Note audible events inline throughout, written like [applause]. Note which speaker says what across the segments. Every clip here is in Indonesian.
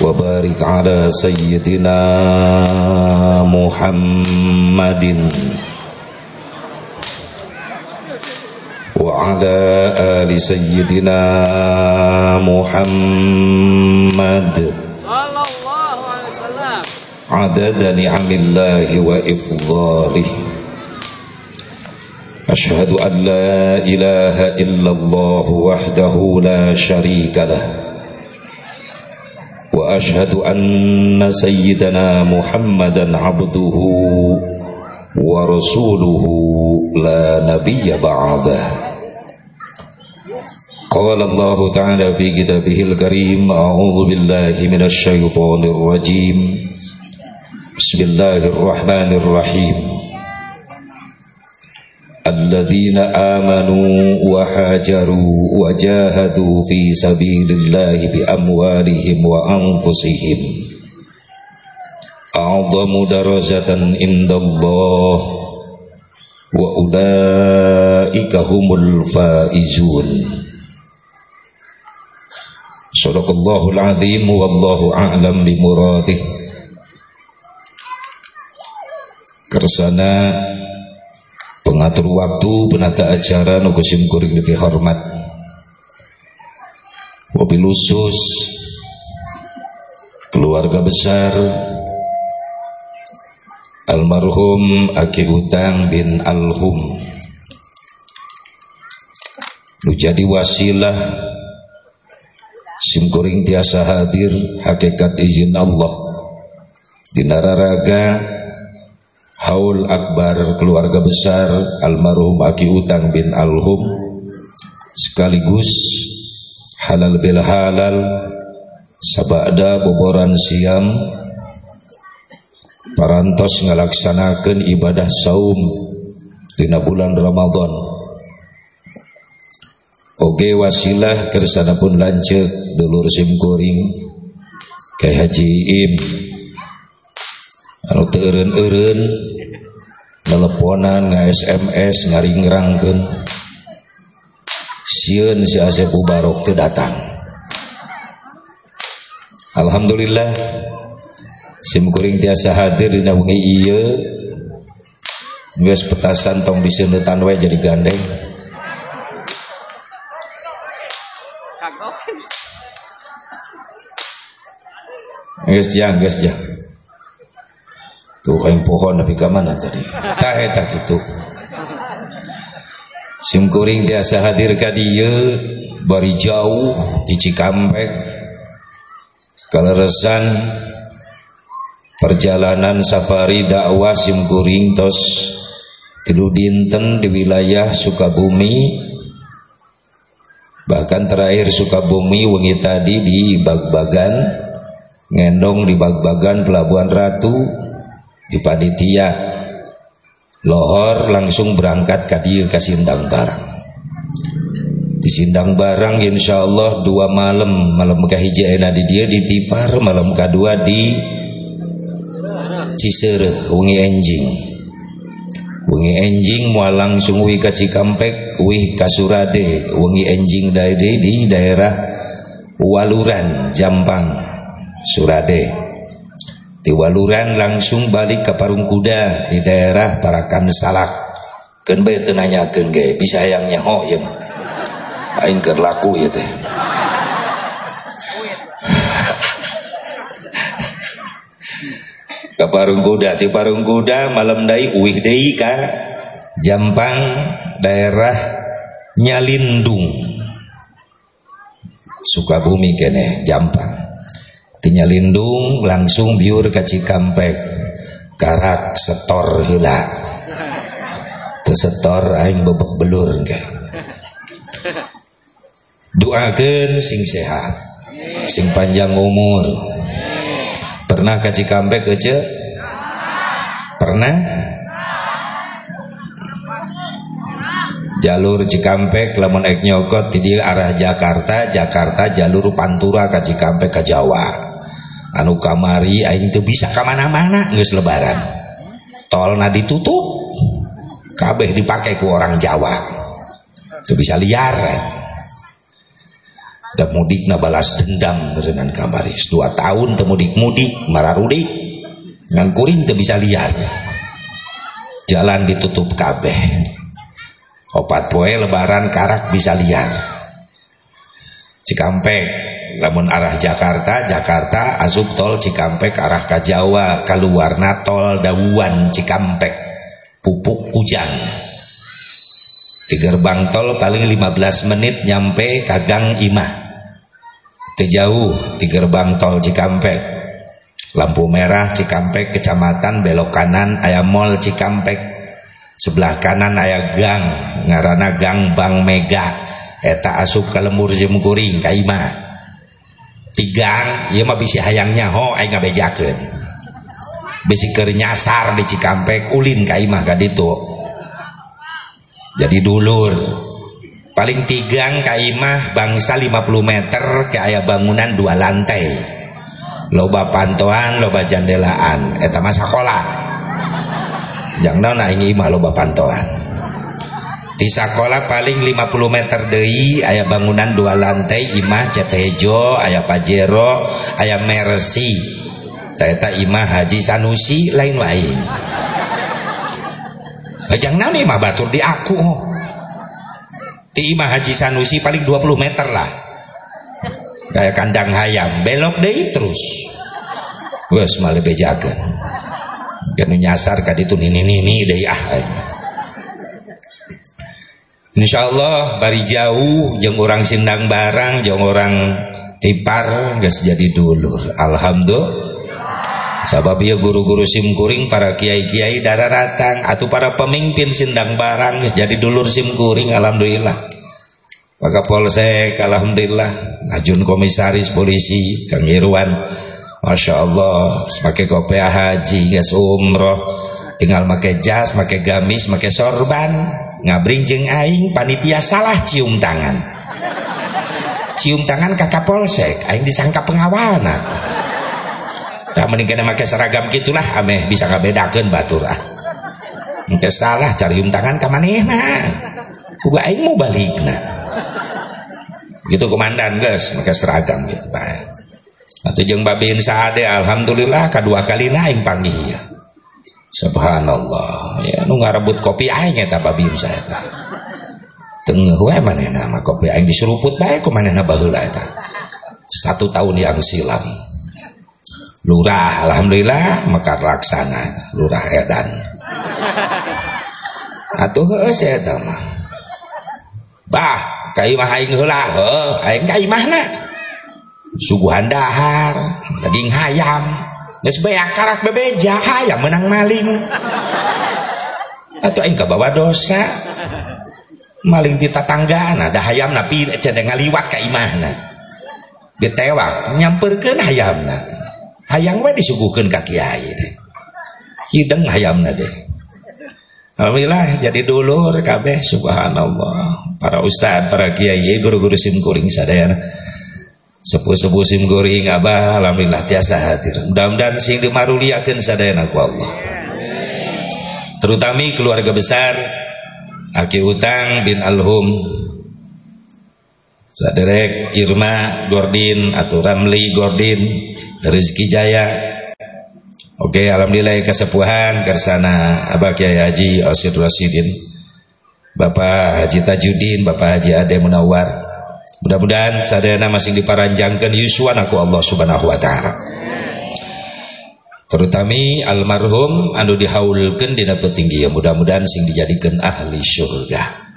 Speaker 1: وبارك على سيدنا محمد وعلى آل سيدنا محمد. صلى الله عليه وسلم. عدد نعم الله وإفضاله. أشهد أن لا إله إلا الله وحده لا شريك له. واشهد ان سيدنا محمدا عبده ورسوله لا نبي بعده قال الله تعالى في كتابه الكريم اعوذ بالله من الشيطان الرجيم بسم الله الرحمن الرحيم الذين آمنوا وحاجروا وجاهدوا في سبيل الله بأموالهم وأنفسهم أعظم درجة عند الله وأولئك هم الفائزون صدق الله العظيم والله أعلم بمراده Kersana pengatur waktu penata acara nukusim kuring lebih hormat. Mobil khusus keluarga besar almarhum Aki Utang bin Alhum. Menjadi wasilah simkuring tiasa hadir hakikat izin Allah. Di nararaga haul akbar keluarga besar almarhum Aki Utang bin Alhum sekaligus halal bil halal sabada boboran siam parantos ngalaksanakan ibadah saum dina bulan Ramadan. Oge wasilah kersana pun lancet dulur simkuring kayak Haji Im. Anu teureun-eureun teleponan nga SMS ngaringrangkeun sieun si Asep Mubarok teu datang. Alhamdulillah sim kuring tiasa hadir dina wengi ieu. Geus petasan tong diseunutan we jadi gandeng. Geus jang, geus jang. Tuh yang pohon tapi ke mana tadi? Tak eta gitu. Sim kuring tiasa hadir ka dieu bari jauh di Cikampek. Kaleresan perjalanan safari dakwah sim kuring tos tilu dinten di wilayah Sukabumi bahkan terakhir Sukabumi wengi tadi di Bagbagan ngendong di Bagbagan Pelabuhan Ratu di panitia lohor langsung berangkat ke dia ke sindang barang. Di sindang barang insya Allah dua malam malam kahijayana di dia di Tifar malam kedua di Cisere wengi enjing. Wengi enjing mau langsung wi ke Cikampek wi ke Surade. Wengi enjing dari di daerah Waluran Jampang Surade Waluran langsung balik ke Parung Kuda di daerah Parakan Salak. Kan bae teu nanyakeun ge bisa yang nyaho ya mah. Aing keur laku ya teh. Ke Parung Kuda di Parung Kuda malam dai uih deui ka Jampang daerah Nyalindung. Sukabumi kene Jampang tinya lindung langsung biur ke Cikampek karak setor hila. Setor aing bebek belur ke doakan sing sehat sing panjang umur. Pernah ke Cikampek aja pernah? Jalur Cikampek lamun ek nyokot di arah Jakarta Jakarta jalur Pantura ke Cikampek ke Jawa anu kamari aing teu bisa ke mana-mana geus lebaran. Tolna ditutup kabeh dipakai ku orang Jawa. Teu bisa liar. Dan mudik na balas dendam berenang kamaris dua tahun temudik mudik mararudik. Ngan kuring teu bisa liar. Jalan ditutup kabeh. Opat poe lebaran karak bisa liar. Cikampek lamun arah Jakarta Jakarta asup tol Cikampek arah ke Jawa keluar tol Dawuan Cikampek. Pupuk hujan. Di gerbang tol paling 15 menit nyampe kagang imah. Terjauh di gerbang tol Cikampek. Lampu merah Cikampek kecamatan belok kanan ayam mall Cikampek. Sebelah kanan ayah gang ngarana gang Bang Mega. Eta asup ke lemur kuring kaima tigang iya mah bisi hayangnya ho aing ngabejakeun. Bisi keur nyasar di Cikampek ulin kaima ka ditu. Jadi dulur. Paling tigang kaimah bangsa 50 meter ke ayah bangunan dua lantai. Loba pantoan loba jandelaan. Eta mah sekolah yang nona ini imah loba pantoan di sekolah paling 50 meter dari ayah bangunan dua lantai imah cetejo ayah pajero ayah mercy saya tak imah haji sanusi lain-lain Ajang nani imah batur? Di aku di imah haji sanusi paling 20 meter lah. Kayak kandang hayam. Belok deh terus. Wes malah bejakan Kanu nyasar kad itu nini nini deh ah. Insya Allah bari jauh jeng orang sindang barang jeng orang tipar nggak jadi dulur. Alhamdulillah. Sebab ya guru-guru simkuring para kiai-kiai darah datang atau para pemimpin sindang barang jadi dulur simkuring alhamdulillah. Maka polsek alhamdulillah ngajun komisaris polisi Kang Irwan Masya Allah Sepakai kopiah haji Gas umroh Tinggal make jas, make gamis, make sorban Ngabring jeng aing Panitia salah cium tangan. Cium tangan kakak polsek Aing disangka pengawal nah Tak mending kena make seragam gitulah Ameh bisa ngabedakan batur ah. Mungkin salah cium tangan ke manehna. Kuga aing mau balik nah Gitu komandan guys Make seragam gitu baik atau jeng babin sade alhamdulillah kedua kali naik panggil ya subhanallah. Ya nu ngarebut kopi aing eta babin saya ta tengah we manehna mah kopi aing diseruput bae ku manehna baheula eta. Satu tahun yang silam. Lurah alhamdulillah mekar laksana lurah edan. Atuh geus eta mah. Bah ka imah aing heula heuh aing ka imahna suguhan dahar daging hayam geus beak karak bebeja hayam menang maling. Atau aing bawa dosa. Maling di tatanggana da hayam napi cenah ngaliwat ka imahna. Ditewak nyamperkeun hayamna. Hayang we disuguhkeun ka kiai teh. Hideng hayamna deh Alhamdulillah jadi dulur kabeh subhanallah. Para ustaz para kiai guru-guru simkuring sadayana sepuh-sepuh sim goring abah alhamdulillah tiasa hadir. Mudah-mudahan sing dimaruliakeun sadayana ku Allah. Terutami keluarga besar Aki Utang bin Alhum Saderek Irma Gordin atau Ramli Gordin Rizki Jaya. Oke Alhamdulillah kesepuhan kersana Abah Kiai Haji Osir Rasidin Bapak Haji Tajudin Bapak Haji Ade Munawar Mudah-mudahan sadayana masing diparanjangkan yusuan aku Allah Subhanahu wa taala. Terutami almarhum anu dihaulkan dina petinggi ya mudah-mudahan sing dijadikan ahli surga.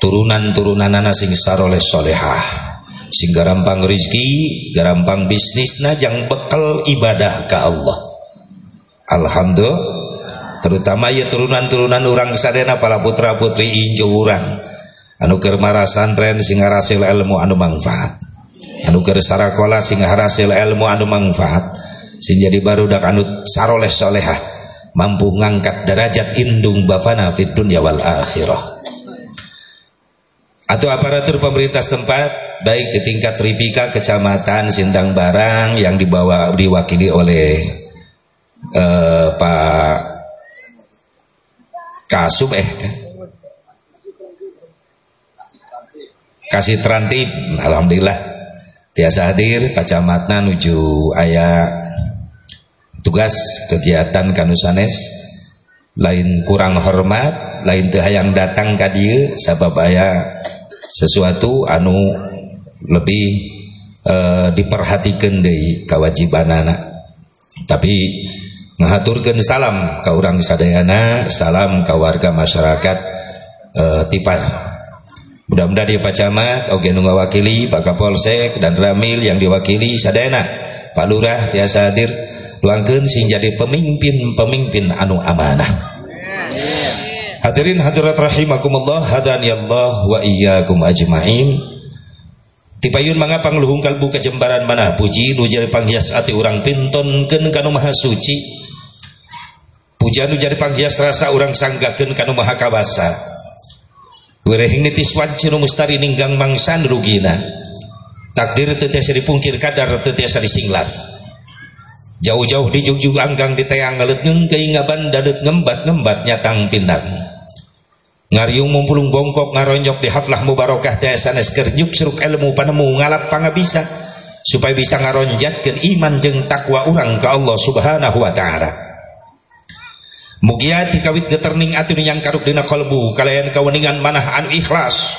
Speaker 1: Turunan-turunanana sing saroleh solehah sing garampang rizki, garampang bisnisna jang bekal ibadah ke Allah. Alhamdulillah terutama ya turunan-turunan orang sadena para putra putri injo orang anu keur santren sing harasil ilmu anu manfaat. Anu keur sarakola sing harasil ilmu anu manfaat. Sing jadi barudak anu saroleh solehah mampu ngangkat derajat indung bafana fid dunya wal akhirah. Atau aparatur pemerintah setempat baik di tingkat Tripika kecamatan Sindang Barang yang dibawa diwakili oleh uh, Pak Kasub eh kasih terantip Alhamdulillah. Tiasa hadir kacamata nuju ayah tugas kegiatan kanusanes. Lain kurang hormat lain teh yang datang ka dieu sabab aya sesuatu anu lebih uh, diperhatikan dari kewajibanana. Tapi ngahaturkeun salam ka urang sadayana salam ka warga masyarakat uh, tipar Mudah-mudahan dia Pak Camat, oke nu wakili Pak Kapolsek dan Ramil yang diwakili sadayana Pak Lurah tiasa hadir luangkeun sing jadi pemimpin-pemimpin anu amanah. Hadirin hadirat rahimakumullah hadani Allah wa iyyakum ajmain. Tipayun mangapa ngluhung kalbu kejembaran mana puji nu jadi panghias ati urang pintonkeun kanu maha suci. Pujian nu jadi panghias rasa urang sanggakeun kanu maha kawasa. Werehing nitis wancinu mustari ninggang mangsan rugina. Takdir tetiasa dipungkir kadar tetiasa disinglat. Jauh-jauh di jugjug anggang di teang ngalet ngeng keingaban dadet ngembat ngembat nyatang pindang. Ngariung mumpulung bongkok ngaronjok di haflah mubarokah tiasa nesker nyuk seruk ilmu panemu ngalap pangabisa supaya bisa ngaronjatkan iman jeng takwa orang ke Allah subhanahu wa ta'ala. Mugia dikawit geterning atun yang karuk dina kolbu kalian kaweningan manah anu ikhlas.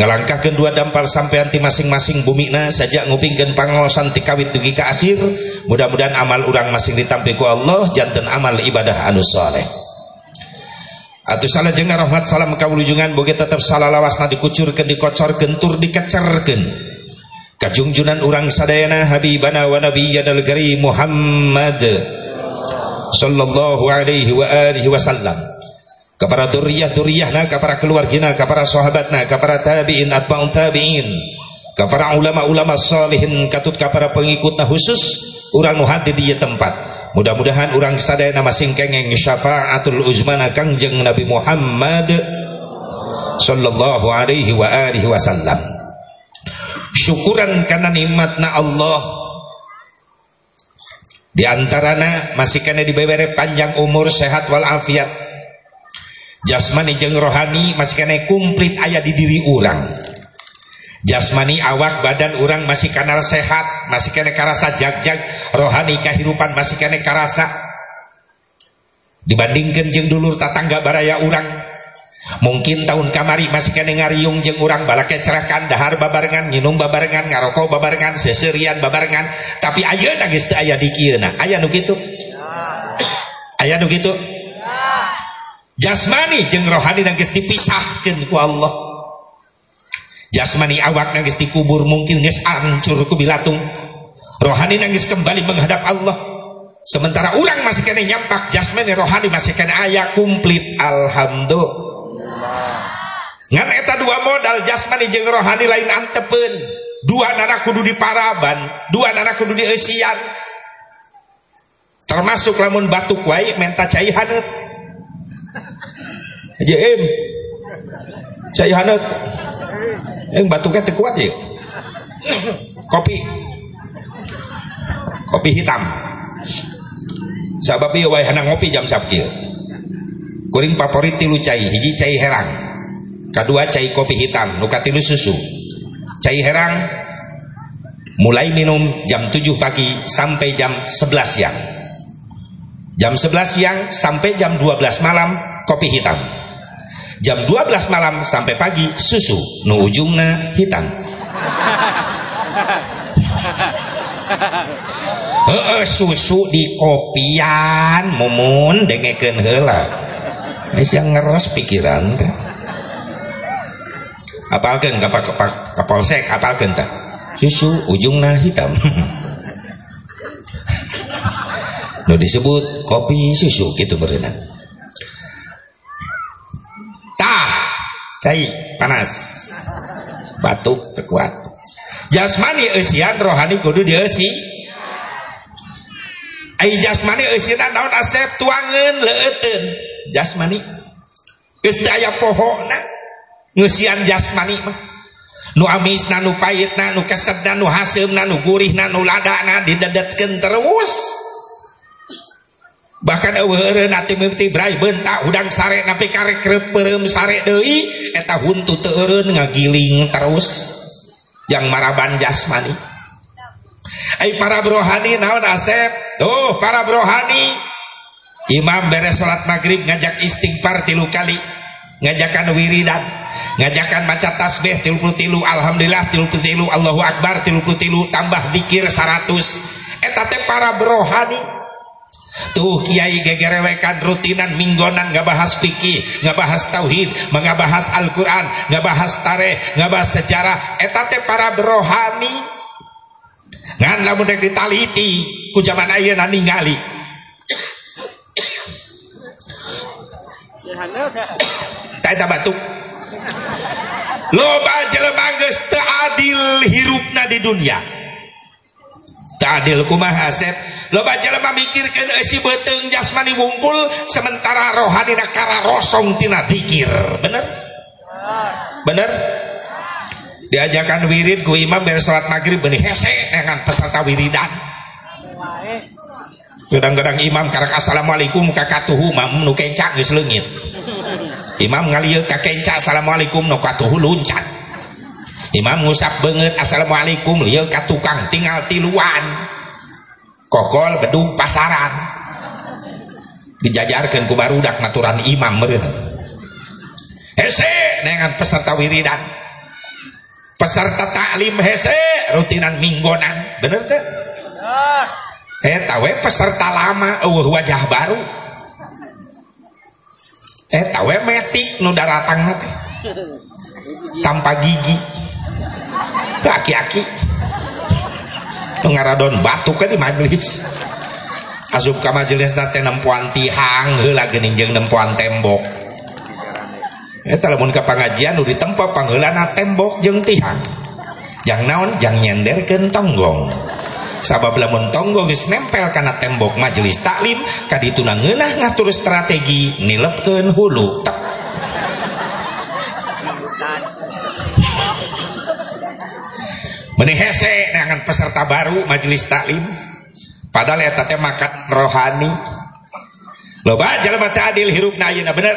Speaker 1: Ngalangkah kedua dampal sampai anti masing-masing bumina saja ngupingkan pangosan tikawit dugi ke akhir. Mudah-mudahan amal urang masing ditampiku Allah jantan amal ibadah anu soleh Atu salah jengna rahmat salam kawulujungan boge tetap salah lawasna dikucurkan dikocorkan tur dikecerkan kajungjunan urang sadayana habibana wa nabiyyana al-gari Muhammad sallallahu alaihi wa alihi wasallam. Kepada duriyah-duriyahna kepada keluargina kepada sahabatna kepada tabi'in atba'un tabi'in kepada ulama-ulama salihin katut kepada pengikutna khusus orang nu hadir di tempat. Mudah-mudahan orang sadayana masing kengeng syafaatul uzmana kangjeng Nabi Muhammad sallallahu alaihi wa alihi wasallam. Syukuran karena nikmatna Allah di antarana masih kena diberi panjang umur sehat walafiat. Jasmani jeng rohani masih kena komplit ayah di diri orang. Jasmani awak badan orang masih kenal sehat, masih kena karasa jag-jag, rohani kehidupan masih kena karasa. Dibandingkan jeng dulur tatangga baraya orang, mungkin tahun kamari masih kena ngariung jeng urang balake cerahkan dahar babarengan minum babarengan ngarokok babarengan seserian babarengan. Tapi ayeuna geus teu aya di kieuna aya nu kitu? Aya nu kitu? Jasmani jeng rohani geus dipisahkeun ku Allah. Jasmani awak geus dikubur mungkin geus hancur ku bilatung. Rohani geus kembali menghadap Allah. Sementara orang masih kena nyampak jasmani rohani masih kena ayah komplit alhamdulillah eta dua modal jasmani jeung rohani lain antepen. Dua nana kudu di paraban dua nana kudu di esian termasuk lamun batuk wae menta cai haneut aja [laughs] em cai haneut yang batuknya teu kuat ya [coughs] kopi. Kopi hitam. Sabab ieu wae ngopi jam sabkieu kuring favorit tilu cai hiji cai herang kedua cai kopi hitam nukatilu susu. Cai herang mulai minum jam 7 pagi sampai jam 11 siang. Jam 11 siang sampai jam 12 malam kopi hitam. Jam 12 malam sampai pagi susu nu ujungna hitam. [laughs] Heeh susu di kopian mumun dengekeun heula. Geus yang ngeros pikiran teh apalkan kapal kapolsek apalkan tak susu ujungnya hitam. [laughs] No disebut kopi susu gitu berenang tah cai panas. Batuk terkuat. Jasmani esian rohani kudu dieusi. Ai jasmani eusina naon asep tuangeun leuteun jasmani geus aya pohona ngeusian jasmani mah. Nu amisna nu payitna nu kesedna nu haseumna nu gurihna nu ladana didedetkeun terus. Bahkan eueureun ati mimiti brai bentak udang sare napi karek kreupereum sare deui. Eta huntu teu eureun ngagiling terus. Yang maraban jasmani. Ay para brohani naon asep? Tuh para brohani. Imam beres salat maghrib ngajak istighfar tilu kali. Ngajakan wiridan ngajakan maca tasbih tilu tilu alhamdulillah tilu tilu Allahu akbar tilu tilu tambah dikir 100 eta teh para brohani Tuh kiai gegerewekan rutinan minggonan nggak bahas fikih, nggak bahas tauhid, nggak bahas Al-Quran, nggak bahas tareh, nggak bahas sejarah. Etate para berohani. Ngan lamun rek ditaliti ku zaman ayeuna ningali. Taita batuk loba teu adil hirupna di dunia. Teu adil kumaha asep loba jelema mikirkeun si beuteung jasmani wungkul sementara rohani rosong tina dikir. Bener? Bener? Diajakan wirid ku imam beres salat maghrib benih hese dengan peserta wiridan. Kadang-kadang imam karak assalamualaikum kakatuhu mam nu kencak geus leungit imam ngalieu ka kencak assalamualaikum nu katuhu luncat. Imam ngusap banget assalamualaikum lieu ka tukang tinggal tiluan. Kokol bedug pasaran. Dijajarkan ku barudak naturan imam meureun. Hese dengan peserta wiridan. Peserta taklim hese rutinan minggonan. Bener teh? Eh tawe peserta lama uh wajah baru eh tawe metik nu daratang teh tanpa gigi. Aki-aki ngaradon batu kan di majelis asup ke majelis nanti nempuan tihang heula geuning jeung nempuan tembok. Eta lamun ka pangajian nu ditempa pangheulana tembok jeung tihang. Jang naon? Jang nyenderkeun tonggong sabab lamun tonggong geus nempel kana tembok majelis taklim kadituna ngeunah ngatur strategi nilepkeun hulu tak Meni hese dengan peserta baru majelis taklim. Padahal eta teh makan rohani. Loba jalma teh adil hirupna ayeuna bener.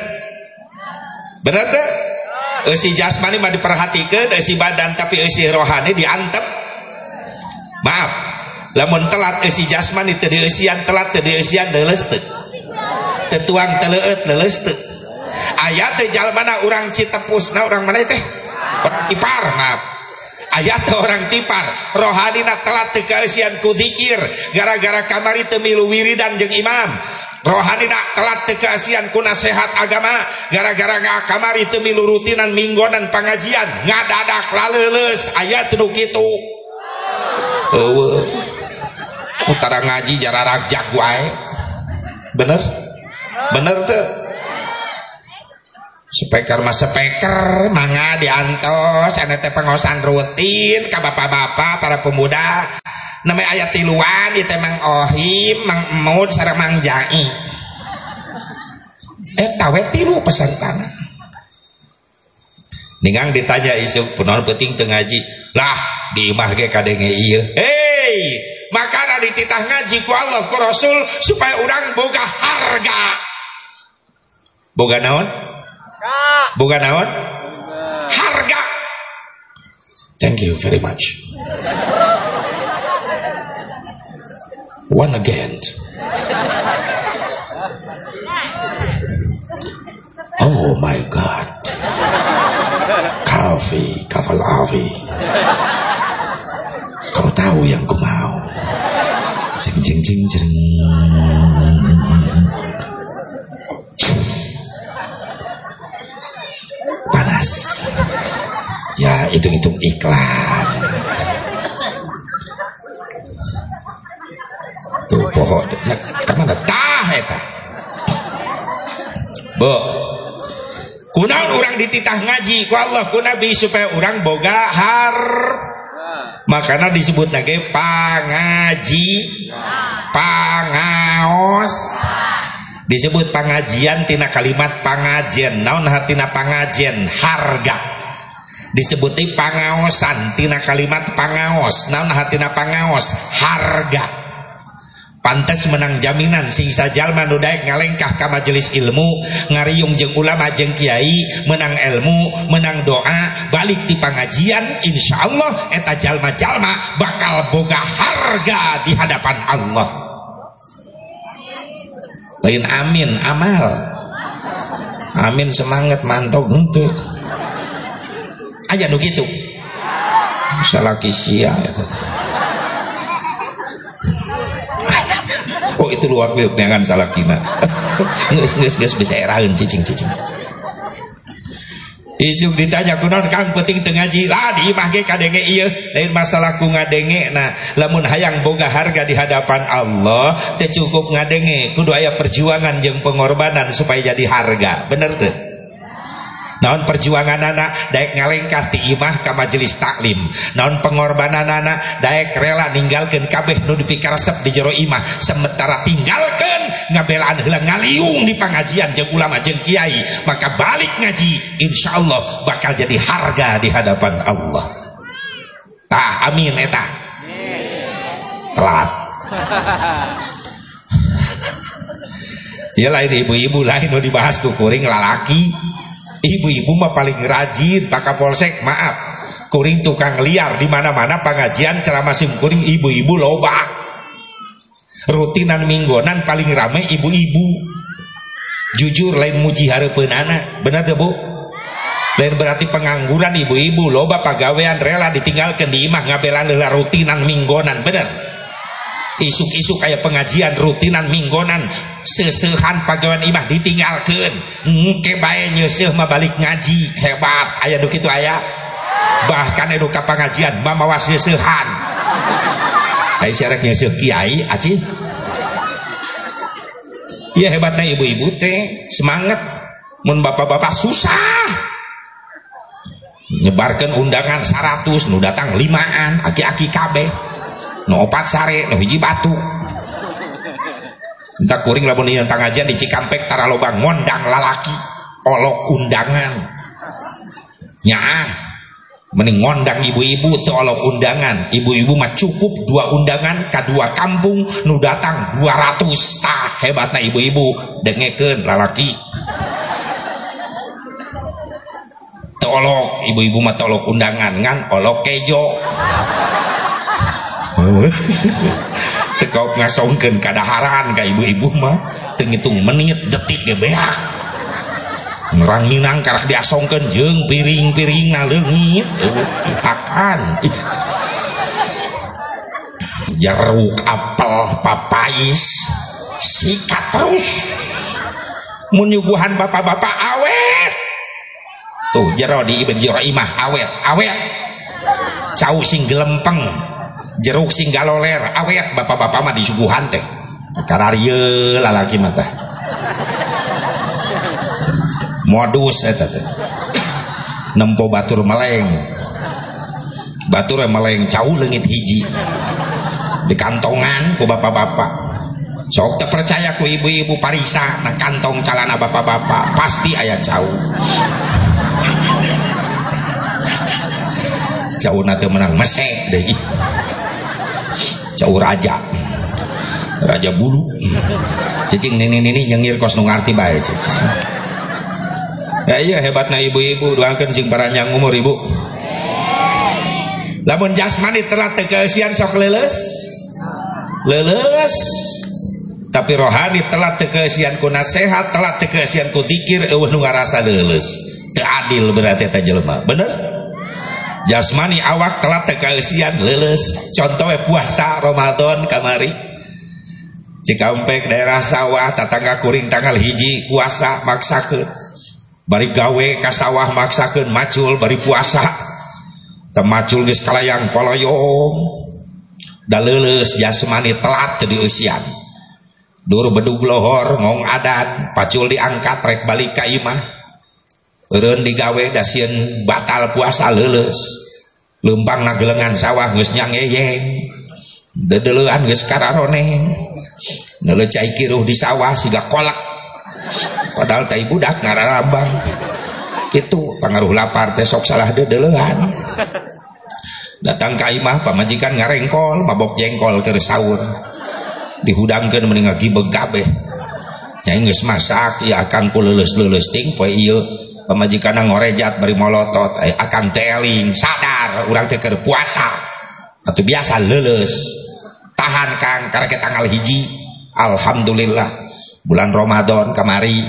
Speaker 1: Benar teh? Isi jasmani mah diperhatikan isi badan tapi isi rohani diantep. Maaf lamun telat isi jasmani teu dieusian telat teu dieusian leuleus teu tetuang teleueut leuleus teu aya teh jalmana urang citepusna urang mana teh? Ipar maaf. Ayat orang tipar. Rohanina telat teu kaeusian ku zikir. Gara-gara kamari teu milu wiridan jeung imam. Rohani nak telat tekasian ku nasihat agama. Gara-gara nggak kamari milu rutinan minggonan pengajian. Ngadadak laleles ayat nu kitu. Eueuh utara ngaji jararak wae bener? Bener tuh speaker mas speaker mangga diantos ane teh pengosan rutin ka bapak-bapak para pemuda. Namanya ayat tiluan itu mang ohim mang emud sarang mang jai. Eh tawe tilu tanah ningang ditanya isu punon penting tengaji lah di imah ge kadenge iya hei makana dititah ngaji ku Allah ku Rasul supaya orang boga harga boga naon boga naon harga thank you very much one again. Oh my God. Kafi, kafalafi. Kau tahu yang ku mau. Jeng jeng jeng jeng. Panas. Ya, hitung-hitung iklan. tuh pohon ke mana tah eta bo kunaon orang dititah ngaji ku Allah ku Nabi supaya orang boga har makanya disebut lagi pangaji. Pangaos. Disebut pengajian tina kalimat pangajian. Naon hatina pangajian? Harga. Disebut pangaosan tina kalimat pangaos. Naon hatina pangaos? Harga pantas menang jaminan sing sajal nu daek ngalengkah ka majelis ilmu ngariung jeng ulama jeng kiai menang ilmu menang doa balik di pengajian insyaallah eta jalma-jalma bakal boga harga di hadapan Allah. Lain amin amal. Amin semangat mantap untuk aja nu gitu. Salah kisia ya oh itu luar biasa? Jangan salah kina nges [laughs] nges nges bisa erahin cicing cicing. Isuk ditanya kunaon kang penting tengah ngaji? Lah di imah ge kadenge ieu lain masalah ku ngadenge nah lamun hayang boga harga di hadapan Allah teu cukup ngadenge. Kudu aya perjuangan jeung pengorbanan supaya jadi harga. Bener tuh naon perjuangan anak daek ngalengkah ti imah ka majelis taklim. Naon pengorbanan anak daek rela ninggalkan kabeh nu dipikaresep di jero imah. Sementara tinggalkan ngabelaan heula ngaliung di pengajian jeung ulama jeung kiai maka balik ngaji insyaallah bakal jadi harga di hadapan Allah. Tah amin eta. Telat. [laughs] Ya lain ibu-ibu lain nu dibahas ku kuring lalaki Ibu-ibu mah paling rajin Pak Kapolsek maaf. Kuring tukang liar di mana-mana pengajian ceramah sim kuring ibu-ibu loba. Rutinan minggonan paling rame ibu-ibu. Jujur lain muji harapan anak benar tuh bu? Lain berarti pengangguran ibu-ibu loba pegawaian rela ditinggalkan di imah ngabelan rutinan minggonan. Benar isuk-isuk kayak pengajian rutinan minggonan. Sesehan pagawaian imah ditinggalkan ngke bae nyeseh mah balik ngaji. Hebat. Ayah duk itu ayah bahkan edu ka pengajian mamawa sesehan. Ayah syarat nyeseh kiai aci. Ya hebatnya ibu-ibu teh semangat. Mun bapak-bapak susah. Nyebarkan undangan 100 nu datang limaan aki-aki kabeh no opat sare no hiji batu. Entah kuring lamun ieu pengajian di Cikampek tara loba ngondang lalaki olok undangan. Nyaah mending ngondang ibu-ibu teu olok undangan. Ibu-ibu mah cukup dua undangan kadua kampung nu datang 200 tah hebatna ibu-ibu dengekeun lalaki. Tolok ibu-ibu mah tolok undangan ngan olok kejo tekau ngasongkeun kadaharan ka ibu-ibu mah teu ngitung menit detik ge beak Nerang minang diasongkeun jeung piring-piring leungit akan jeruk apel papais sikat terus mun nyuguhan bapak-bapak awet tuh jero di ibadah jero imah awet awet cau sing gelempeng jeruk sing galoler awet bapak-bapak mah disuguhan teh. Kararye lalaki mata modus eta teh nempo batur meleng. Batur meleng cau lengit hiji. Di kantongan ku bapak-bapak. Sok terpercaya ku ibu-ibu parisa na kantong calana bapak-bapak. Pasti ayah cau. Cau nate menang mesek deh jauh raja. Raja bulu. Cicing nini nini nyengir kos nu ngarti bae ya iya hebatnya ibu-ibu. Doakan sing paranjang umur ibu. Lamun jasmani telah tekesian sok leles leles tapi rohani telah tekesian ku nasehat telah tekesian ku dikir eueuh nu ngarasa leles teu adil berarti eta jelema. Bener jasmani awak telat tekasian leles. Contohnya puasa Ramadan kamari. Cikampek daerah sawah tatangga kuring tanggal hiji puasa maksakeun. Bari gawe ka sawah maksakeun macul bari puasa. Temacul geus kalayang poloyong. Da leuleus jasmani telat teu dieusian. Dur bedug lohor ngong adat pacul diangkat rek balik ka imah Eureun digawe dasieun batal puasa leuleus. lempang nagelengan sawah geus nyangeyeng. Dedelean geus kararoneng neule cai kiruh di sawah siga kolak. Padahal teh budak ngararambang itu pengaruh lapar teh sok salah dedelean datang ke imah pamajikan ngarengkol mabok jengkol ke sahur dihudangkan meninggal gibeg kabeh. Yang geus masak ya akan ku leuleus-leuleus ting poe ieu pamajikan ngorejat bari molotot. Eh, akan teling. Sadar urang teh keur puasa. Atau biasa leuleus. Tahan kang karena kita tanggal hiji. Alhamdulillah. Bulan Ramadan kemari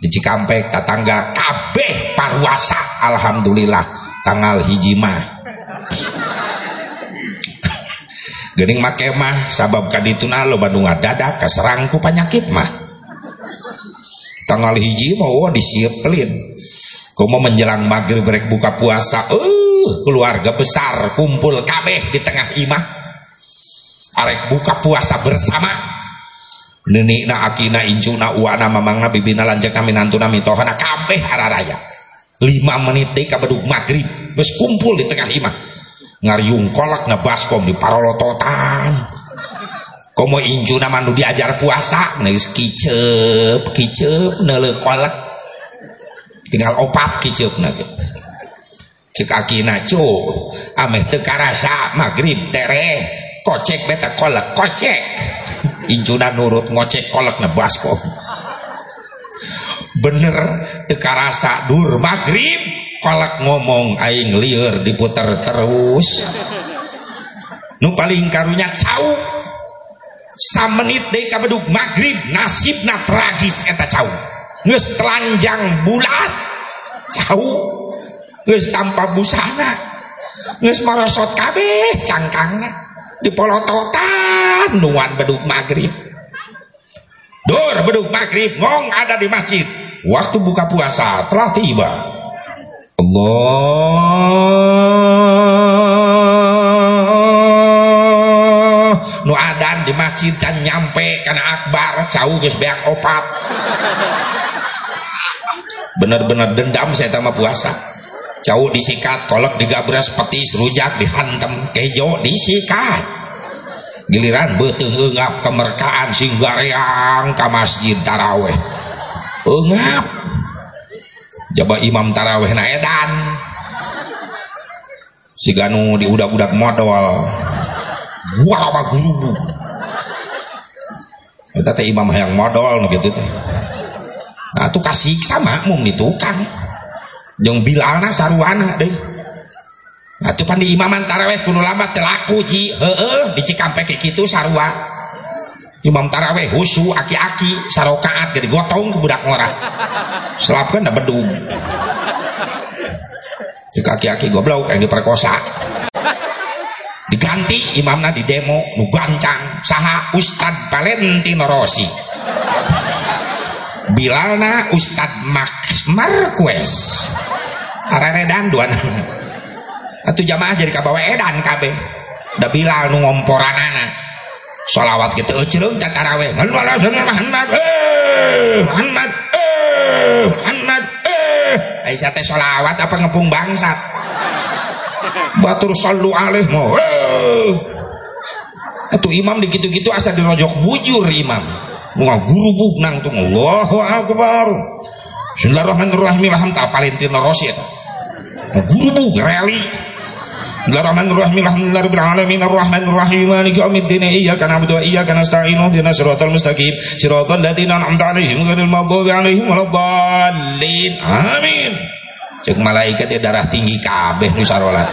Speaker 1: di Cikampek tetangga kabeh parwasa. Alhamdulillah. Tanggal hiji mah. [laughs] Gening make mah sabab kadituna lo Bandung dadak keserangku penyakit mah. Tanggal hiji mau disiapin. Kau mau menjelang maghrib rek buka puasa. Uh, keluarga besar kumpul kabeh di tengah imah. Arek buka puasa bersama. Nenek na akina incuna uana mamangna bibina lanjak kami nantuna mitohana kabeh araraya. Lima menit kabeduk maghrib. Terus kumpul di tengah imah ngaryung kolak ngebaskom di parolototan komo inju nama nu diajar puasa? Neus kicep kicep neule kolak tinggal opat kicep nage cek akina cu. Ameh teu karasa magrib tere. Kocek beta kolak kocek. Injuna nurut ngocek kolak nebaskom bener teu karasa dur magrib kolak ngomong aing liur diputer terus. Nu paling karunya cau samenit deh kabeduk maghrib nasibna tragis eta cau nges telanjang bulat cau nges tanpa busana. Nges marosot kabeh di polototan nuan beduk maghrib. Dur beduk maghrib ngong ada di masjid. Waktu buka puasa telah tiba. Allah di masjid kan nyampe karena akbar jauh geus beak opat. Bener-bener dendam saya tambah puasa jauh disikat kolek digabras petis rujak dihantem kejo disikat. Giliran betung engap kemerkaan singgareang ke masjid taraweh. Engap jaba imam taraweh na edan. Si ganu di udak-udak modal. Gua apa gurubu kita teh imam yang modal gitu teh. Nah tuh kasih sama mum di tukang. Jeung bilalna saruana deh. Nah tuh pan di imaman taraweh kuno lama telaku ci. Heeh di Cikampek kitu sarua. Imam Taraweh husu aki-aki sarokaat jadi gotong ke budak ngorah. Selapkan dah bedung. Jika aki-aki goblok yang diperkosa diganti imamna di demo nu gancang saha Ustad Valentino Rossi Bilalna Ustad Max Marquez areredan dua atau jamaah jadi kabawa edan kabeh da Bilal nu ngomporanana Salawat kita cerung tak taraweh. Muhammad eh Muhammad eh Muhammad eh. Aisyah teh salawat apa ngepung bangsat. [laughs] Batur sallu alaih. Eh. Itu imam di gitu-gitu asa dirojok bujur imam. Wah guru bu nang tuh Allahu akbar. Bismillahirrahmanirrahim. Alhamdulillah tak Valentino Rossi eta. Guru bu rally. Bismillahirrahmanirrahim. Alhamdulillahirabbil alamin arrahmanirrahim maliki yaumiddin iyyaka na'budu wa iyyaka nasta'in ihdinas siratal mustaqim siratal ladzina an'amta 'alaihim ghairil maghdubi 'alaihim waladdallin. Amin. Cek malaikat ya darah tinggi kabeh nu sarolat.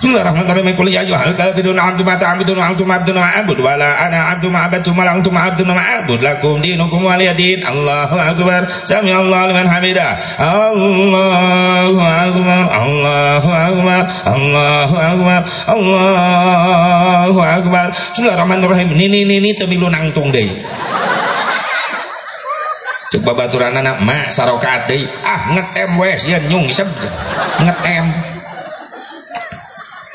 Speaker 1: Bismillahirrahmanirrahim. Qul ya ayyuhal kafirun antum ma ta'budun wa antum abdun ma'bud wa la ana abdun ma'budtum wa la antum abdun ma'bud lakum dinukum waliyadin. Allahu akbar. Sami Allah liman hamidah. Allahu akbar. Allahu akbar. Allahu akbar. Allahu akbar. Bismillahirrahmanirrahim. Nini nini teu milu nangtung deui. [laughs] Cek babaturan mak sarokat deui. Ah ngetem wes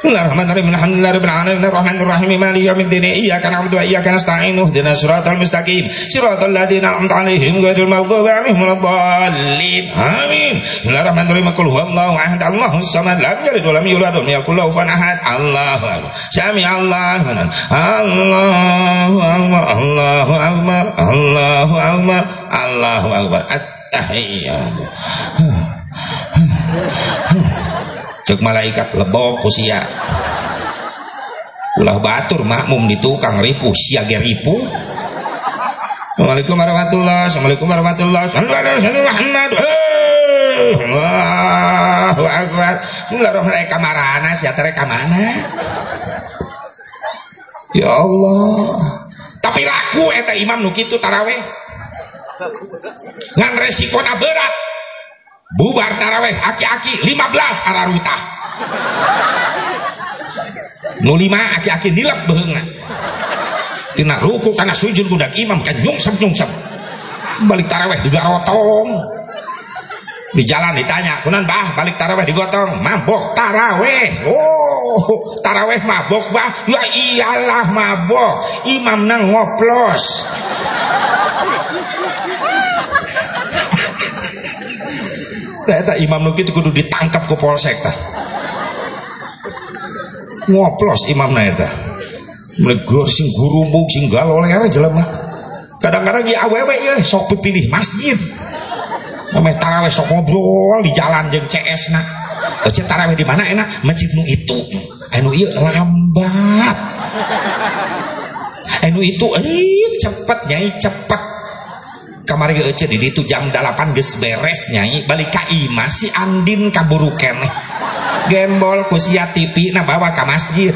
Speaker 1: yen nyung isep. Ngetem. Bismillahirrahmanirrahim. Alhamdulillahirabbil alamin arrahmanir rahim maliki yaumiddin. Iyyaka na'budu wa iyyaka nasta'in. Ihdinas siratal mustaqim. Siratal ladzina an'amta 'alaihim ghairil maghdubi 'alaihim waladdallin. Amin. Bismillahirrahmanirrahim. Qul huwallahu ahad. Allahus samad. Lam yalid wa lam yulad wa lam yakul lahu kufuwan ahad. Allahu akbar. Sami Allahu liman. Allahu akbar. Allahu akbar. Allahu akbar. Allahu akbar. At-tahiyyat cek malaikat lebok kusia. Ulah batur makmum di tukang ripu siaga ripu. Assalamualaikum warahmatullahi Assalamualaikum warahmatullahi Muhammad Allahu Akbar. Siapa reka mana? Ya Allah. Tapi laku eta imam nu kitu taraweh. Ngan resiko berat bubar taraweh aki-aki 15 ararutah nu lima aki-aki nilap behenga tina ruku karena sujud budak imam kan nyungsep nyungsep. Balik taraweh juga rotong. Di jalan ditanya kunan bah balik taraweh digotong. Mabok taraweh. Oh taraweh mabok bah? Ya iyalah mabok imam nang ngoplos Eta imam nuki kudu ditangkap ke polsek tah. Ngoplos imam eta. Melegor sing gurumbung sing galoler jelema. Kadang-kadang ya awewe ya sok pilih masjid. Namanya taraweh sok ngobrol di jalan jeung CS na. Terus taraweh di mana enak? Masjid nu itu. Anu ieu lambat. Anu itu eh cepet nyai cepet kamari ece di itu jam 8 geus beres nyai balik ka imah si Andin kaburu keneh. Gembol ku sia TV na bawa ka masjid.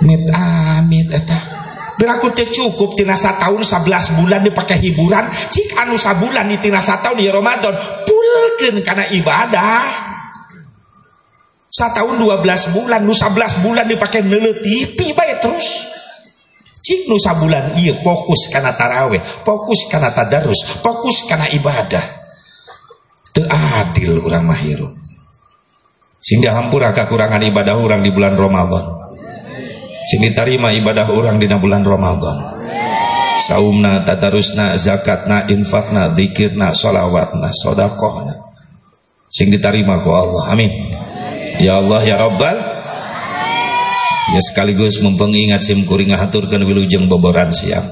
Speaker 1: Mit amit eta. Beraku teh cukup tina tahun 11 bulan dipakai hiburan cik anu sabulan di tina tahun di Ramadan? Pulkeun karena ibadah. Tahun 12 bulan nu 11 bulan dipakai neuleuh bae terus Cik nu sabulan iya fokus karena taraweh, fokus karena tadarus, fokus karena ibadah. Teu adil urang mahiru. Sehingga hampura kekurangan ibadah orang di bulan Ramadan. Sini tarima ibadah orang di bulan Ramadan. Saumna, tadarusna, zakatna, infakna, dikirna, solawatna, sodakohna. Sing diterima ku Allah. Amin. Ya Allah ya Rabbal ya sekaligus mempengingat sim kuring ngahaturkeun wilujeng boboran siang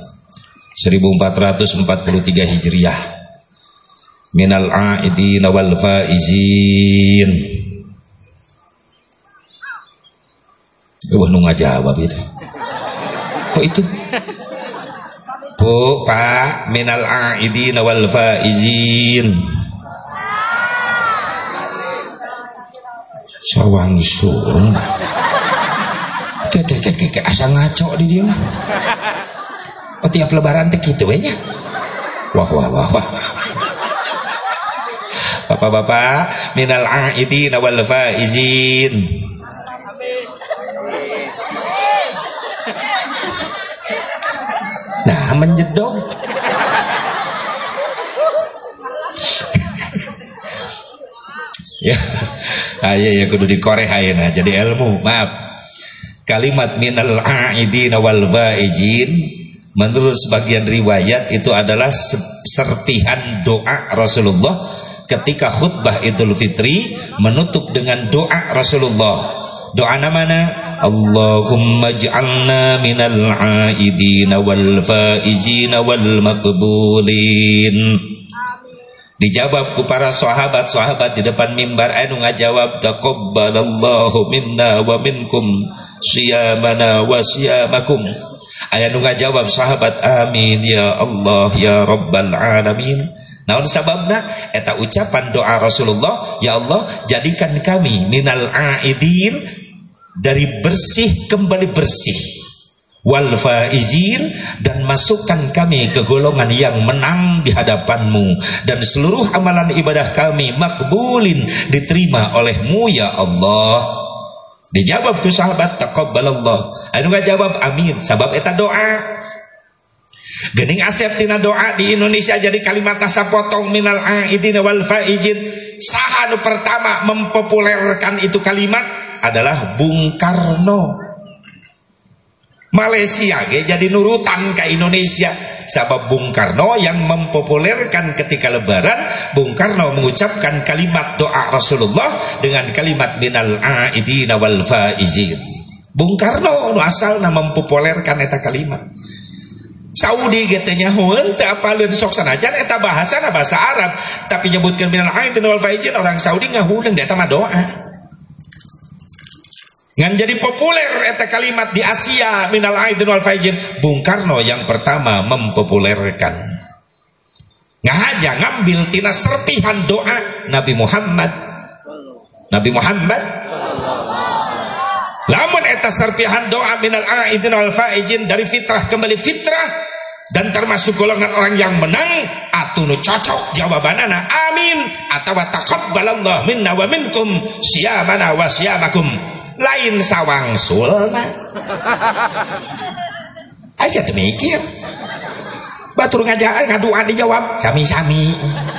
Speaker 1: 1443 Hijriah. Minal aidin wal faizin. Wah nu ngajawab itu. Oh itu? Bu Pak minal aidin wal faizin Sawangsun Keke keke ke asa ngaco di dia mah. Oh tiap lebaran teh gitu nya. Wah wah wah wah. Bapak-bapak, minal aidin wal faizin. Nah, menjedong. ya. Ah, iya ya kudu dikoreh ayeuna jadi ilmu. Maaf kalimat minal aidin wal faijin menurut sebagian riwayat itu adalah serpihan doa Rasulullah ketika khutbah Idul Fitri menutup dengan doa Rasulullah. Doa mana? Allahumma ja'alna minal aidin wal faijin wal maqbulin dijawab ku para sahabat-sahabat di depan mimbar anu ngajawab taqabbalallahu minna wa minkum siyamana wa siyamakum. Aya nu ngajawab sahabat amin ya Allah ya rabbal alamin. Naon sababna? Eta ucapan doa Rasulullah ya Allah jadikan kami minal aidin dari bersih kembali bersih wal faizin dan masukkan kami ke golongan yang menang di hadapanmu. Dan seluruh amalan ibadah kami makbulin diterima olehmu ya Allah. Dijawab ku sahabat taqabbalallah. Anu jawab? Amin. Sabab eta doa. Gening asep tina doa di Indonesia jadi kalimat nasa potong minal aidin wal faizin saha pertama mempopulerkan itu kalimat adalah Bung Karno Malaysia ge jadi nurutan ke Indonesia. Sebab Bung Karno yang mempopulerkan ketika lebaran Bung Karno mengucapkan kalimat doa Rasulullah dengan kalimat minal aidina wal faizin. Bung Karno asalna mempopulerkan eta kalimat. Saudi getenya heueun teu apaleun sok sanajan eta bahasa bahasa Arab tapi nyebutkan minal aidina wal faizin orang Saudi ngahudeung eta mah doa Ngan jadi populer eta kalimat di Asia minal aidin wal faizin. Bung Karno yang pertama mempopulerkan. Ngahaja ngambil tina serpihan doa Nabi Muhammad. Nabi Muhammad Lamun eta serpihan doa minal aidin wal faizin dari fitrah kembali fitrah dan termasuk golongan orang yang menang atunu cocok jawabanana amin atau taqabbalallahu minna wa minkum siyamana wa siyamakum lain sawang sulna [laughs] aja demikir batur ngajak ngaduan dijawab sami-sami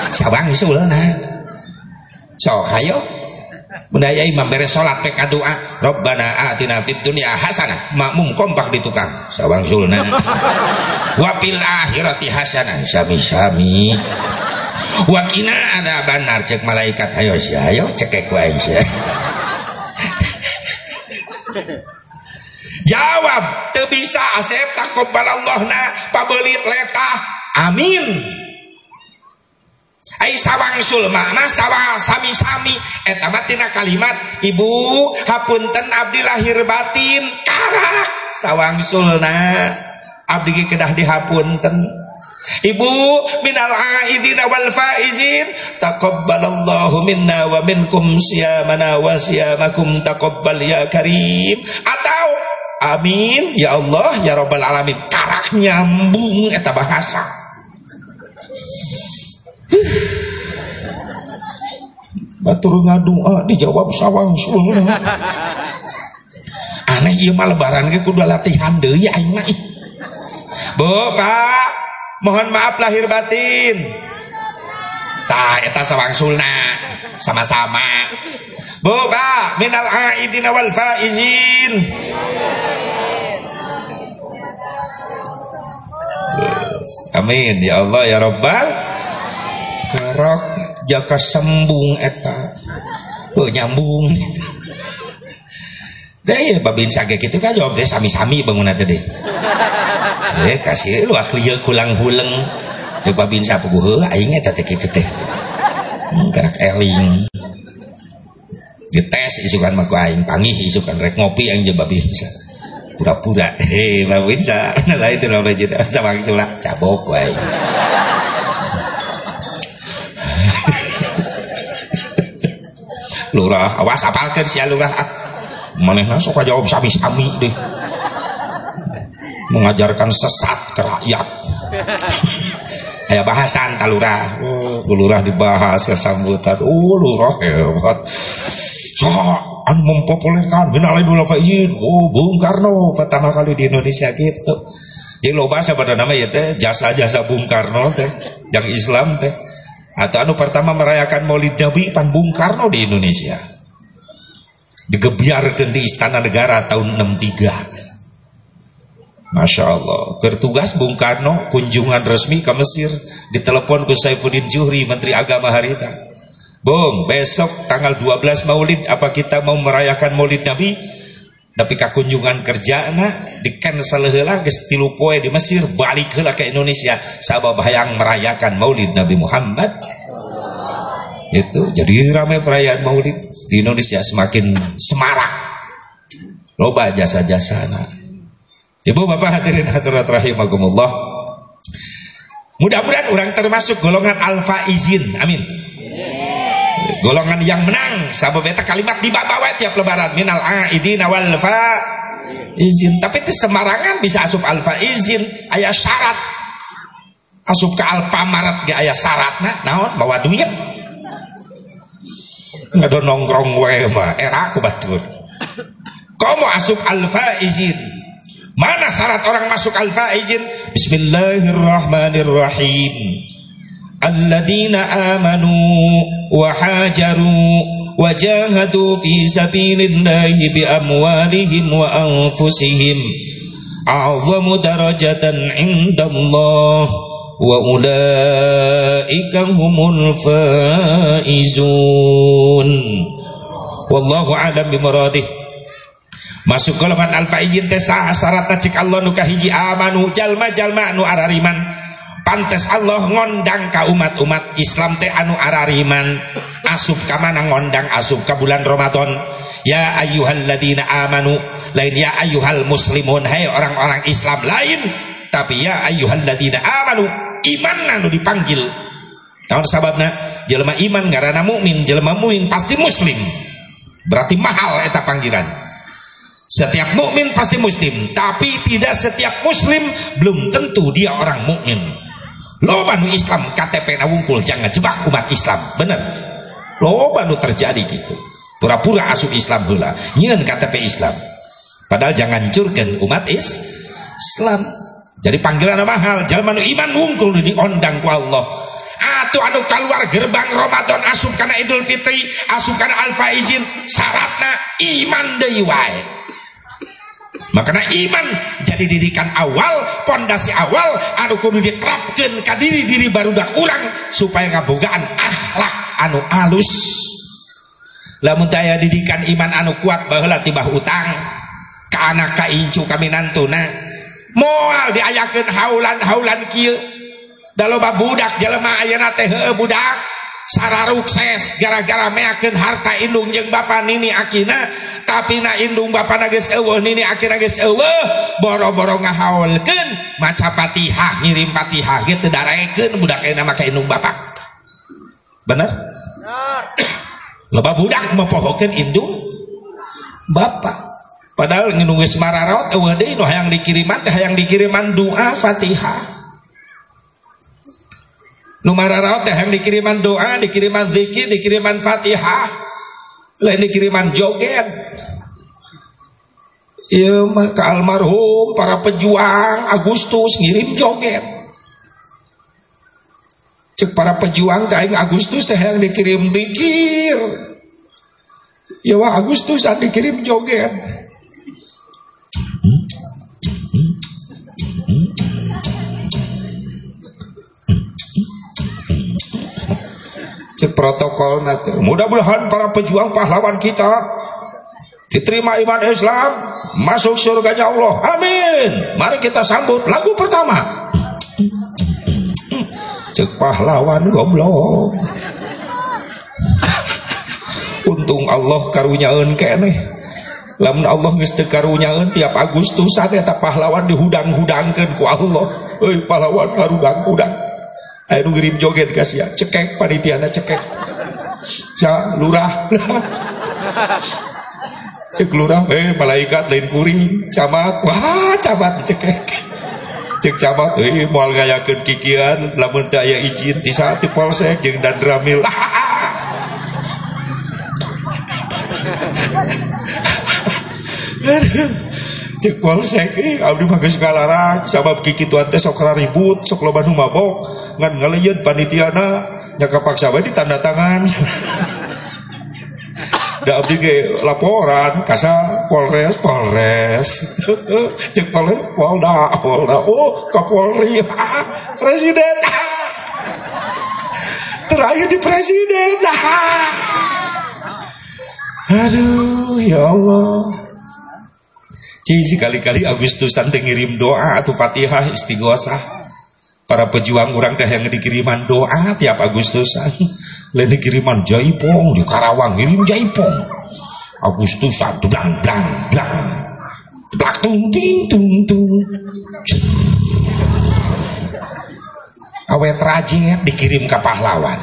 Speaker 1: sawang sulna so hayo Bundaya imam beres sholat pek doa Rabbana atina fid dunya hasanah makmum kompak di tukang. Sawang sulna [laughs] wapil akhirati hasanah sami-sami. Wakina ada banar cek malaikat. Ayo sih ayo cekek wae sih [laughs] Jawab teu bisa asep na pabelit letah. Amin. Ai sawangsul makna sawa sami-sami. Eta tina kalimat ibu hapunten abdi lahir batin. Karak sawangsulna abdi kedah dihapunten Ibu minal aidina wal faizin. Taqabbalallahu minna wa minkum siyamana wa siyamakum taqabbal ya karim. Atau amin ya Allah ya rabbal alamin. Karak nyambung eta bahasa. Batur ngadua dijawab sawang sulna aneh ieu mah lebaran ge kudu latihan deui aing mah Bu, Pak, mohon maaf lahir batin. Tah eta sawangsulna. Sama-sama. Buka minal aidina wal faizin. Amin. Ya Allah ya Rabbal kerok jaka sembung eta. Oh nyambung deh babin sage gitu kan jawab deh sami-sami bangun teh [laughs] deh eh kasih lu aklieu kulang huleng. Coba bin sapu heula aing eta teh kitu teh. Hmm, gerak eling. Dites isukan mah ku aing pangih isukan rek ngopi yang jeung bisa pura-pura [laughs] heh babinsa nah itu apa jadi sama sulak cabok wae [laughs] lurah awas apalkeun sia lurah manehna sok jawab sami-sami deh. Mengajarkan sesat ke rakyat. Kayak bahasan talurah oh, lurah dibahas ke sambutan. Oh lurah hebat. So anu mempopulerkan. Binalai dulu faizin. Oh Bung Karno pertama kali di Indonesia gitu. Jadi bahasa pada nama ya teh? Jasa-jasa Bung Karno teh. Yang Islam teh. Atau anu pertama merayakan Maulid Nabi pan Bung Karno di Indonesia digebiarkan di Istana Negara tahun 63 Masya Allah. Bertugas Bung Karno kunjungan resmi ke Mesir. Ditelepon ke Saifuddin Juhri Menteri Agama hari itu. Bung besok tanggal 12 maulid Apa kita mau merayakan maulid Nabi? Tapi kunjungan kerja nah, Di cancel heula poe di Mesir Balik ke Indonesia. Sabab hayang merayakan maulid Nabi Muhammad Itu jadi ramai perayaan maulid Di Indonesia semakin semarak Loba jasa-jasa nah Ibu bapak hadirin hadirat rahimakumullah. Mudah-mudahan orang termasuk golongan alfa izin. Amin. Golongan yang menang. Sabab itu kalimat dibawa tiap lebaran. Minal aidina wal fa izin. Tapi itu semarangan bisa asup alfa izin. Ayah syarat. Asup ke alfa marat ke ayah syarat. Nah, naon bawa duit. Ada nongkrong wae mah. Era aku batur. Kamu asup alfa izin. Mana syarat orang masuk al-faizin? Bismillahirrahmanirrahim. Alladzina amanu wa hajaru wajahadu fi sabilillahi bi amwalihim wa anfusihim a'zamu darajatan indallah ulaika humul faizun. Wallahu a'lam bimuradih masuk golongan alfa izin teh syarat cik Allah nu kahiji amanu jalma jalma anu arariman. Pantes Allah ngondang ka umat-umat Islam teh anu arariman. Asup ka mana ngondang? Asup ka bulan Ramadan. Ya ayyuhalladzina amanu lain ya ayyuhal muslimun hai orang-orang Islam lain. Tapi ya ayyuhalladzina amanu iman anu dipanggil tahun sababna jelema iman ngaranna mukmin jelema mukmin pasti muslim berarti mahal eta panggilan setiap mukmin pasti muslim, tapi tidak setiap muslim belum tentu dia orang mukmin. Lo banu Islam KTP na wungkul jangan jebak umat Islam, bener. Lo banu terjadi gitu. Pura-pura asup Islam gula, nyen KTP Islam. Padahal jangan hancurkan umat is Islam. Jadi panggilan mahal, jalan iman wungkul diondang ku Allah. Atau anu keluar gerbang Ramadan asup karena Idul Fitri, asup karena Al Faizin, syaratna iman deui wae. Makanya iman jadi didikan awal, pondasi awal anu kudu diterapkan ke diri diri barudak ulang supaya ngabogaan akhlak anu alus. Lamun daya didikan iman anu kuat baheula tibah utang ka anak ka incu kami nantuna. Moal diayakeun haulan-haulan kieu. Da loba budak jelema ayeuna teh budak sararukses gara-gara meakeun harta indung jeung bapa nini akina tapi na indung bapa nagis eueuh nini akina geus eueuh boro-boro ngahaulkeun maca Fatihah ngirim Fatihah ge teu daraekeun budak ayeuna make indung bapa. Bener. Loba budak mepohokeun indung bapa padahal nginung geus mararaot eueuh deui nu hayang dikiriman teh hayang dikiriman doa Fatihah Numara raut yang dikiriman doa, dikiriman zikir, dikiriman fatihah, lain dikiriman joget. Iya mah ke almarhum para pejuang Agustus ngirim joget. Cek para pejuang teh Agustus teh yang dikirim dikir. Ya wah Agustus dikirim joget. Cek protokol nanti. Mudah-mudahan para pejuang pahlawan kita diterima iman Islam masuk surganya Allah. Amin. Mari kita sambut lagu pertama. Cek pahlawan goblok. Untung Allah karunyaeun keneh. Lamun Allah geus teu karunyaeun tiap Agustus eta pahlawan dihudang-hudangkeun ku Allah. Euy pahlawan harudang-hudang. Ayo ngirim joget kasih ya cekek panitiana cekek. Ya lurah. [laughs] Cek lurah eh malaikat lain kuring camat. Wah camat cekek cek camat eh moal ngayakeun kikian lamun teu aya izin di saat di polsek jeung dan ramil [laughs] cek polsek eh abdi mah geus ngalarang sabab kikituan teh sok ribut sok loba nu mabok ngan ngaleyeun panitiana nya kapaksa bae ditanda tangan. [laughs] Da abdi ge laporan kasa polres polres. [laughs] Cek polres polda polda. Oh kapolri [laughs] presiden. Terakhir di presiden. Aduh ya Allah Cing sekali-kali Agustusan ngirim doa atau Fatihah istighosah. Para pejuang orang teh yang dikiriman doa tiap Agustusan. Lain dikiriman jaipong di Karawang ngirim jaipong. Agustusan blang blang blang. Blak tung ting tung tung. Awet rajin dikirim ke pahlawan.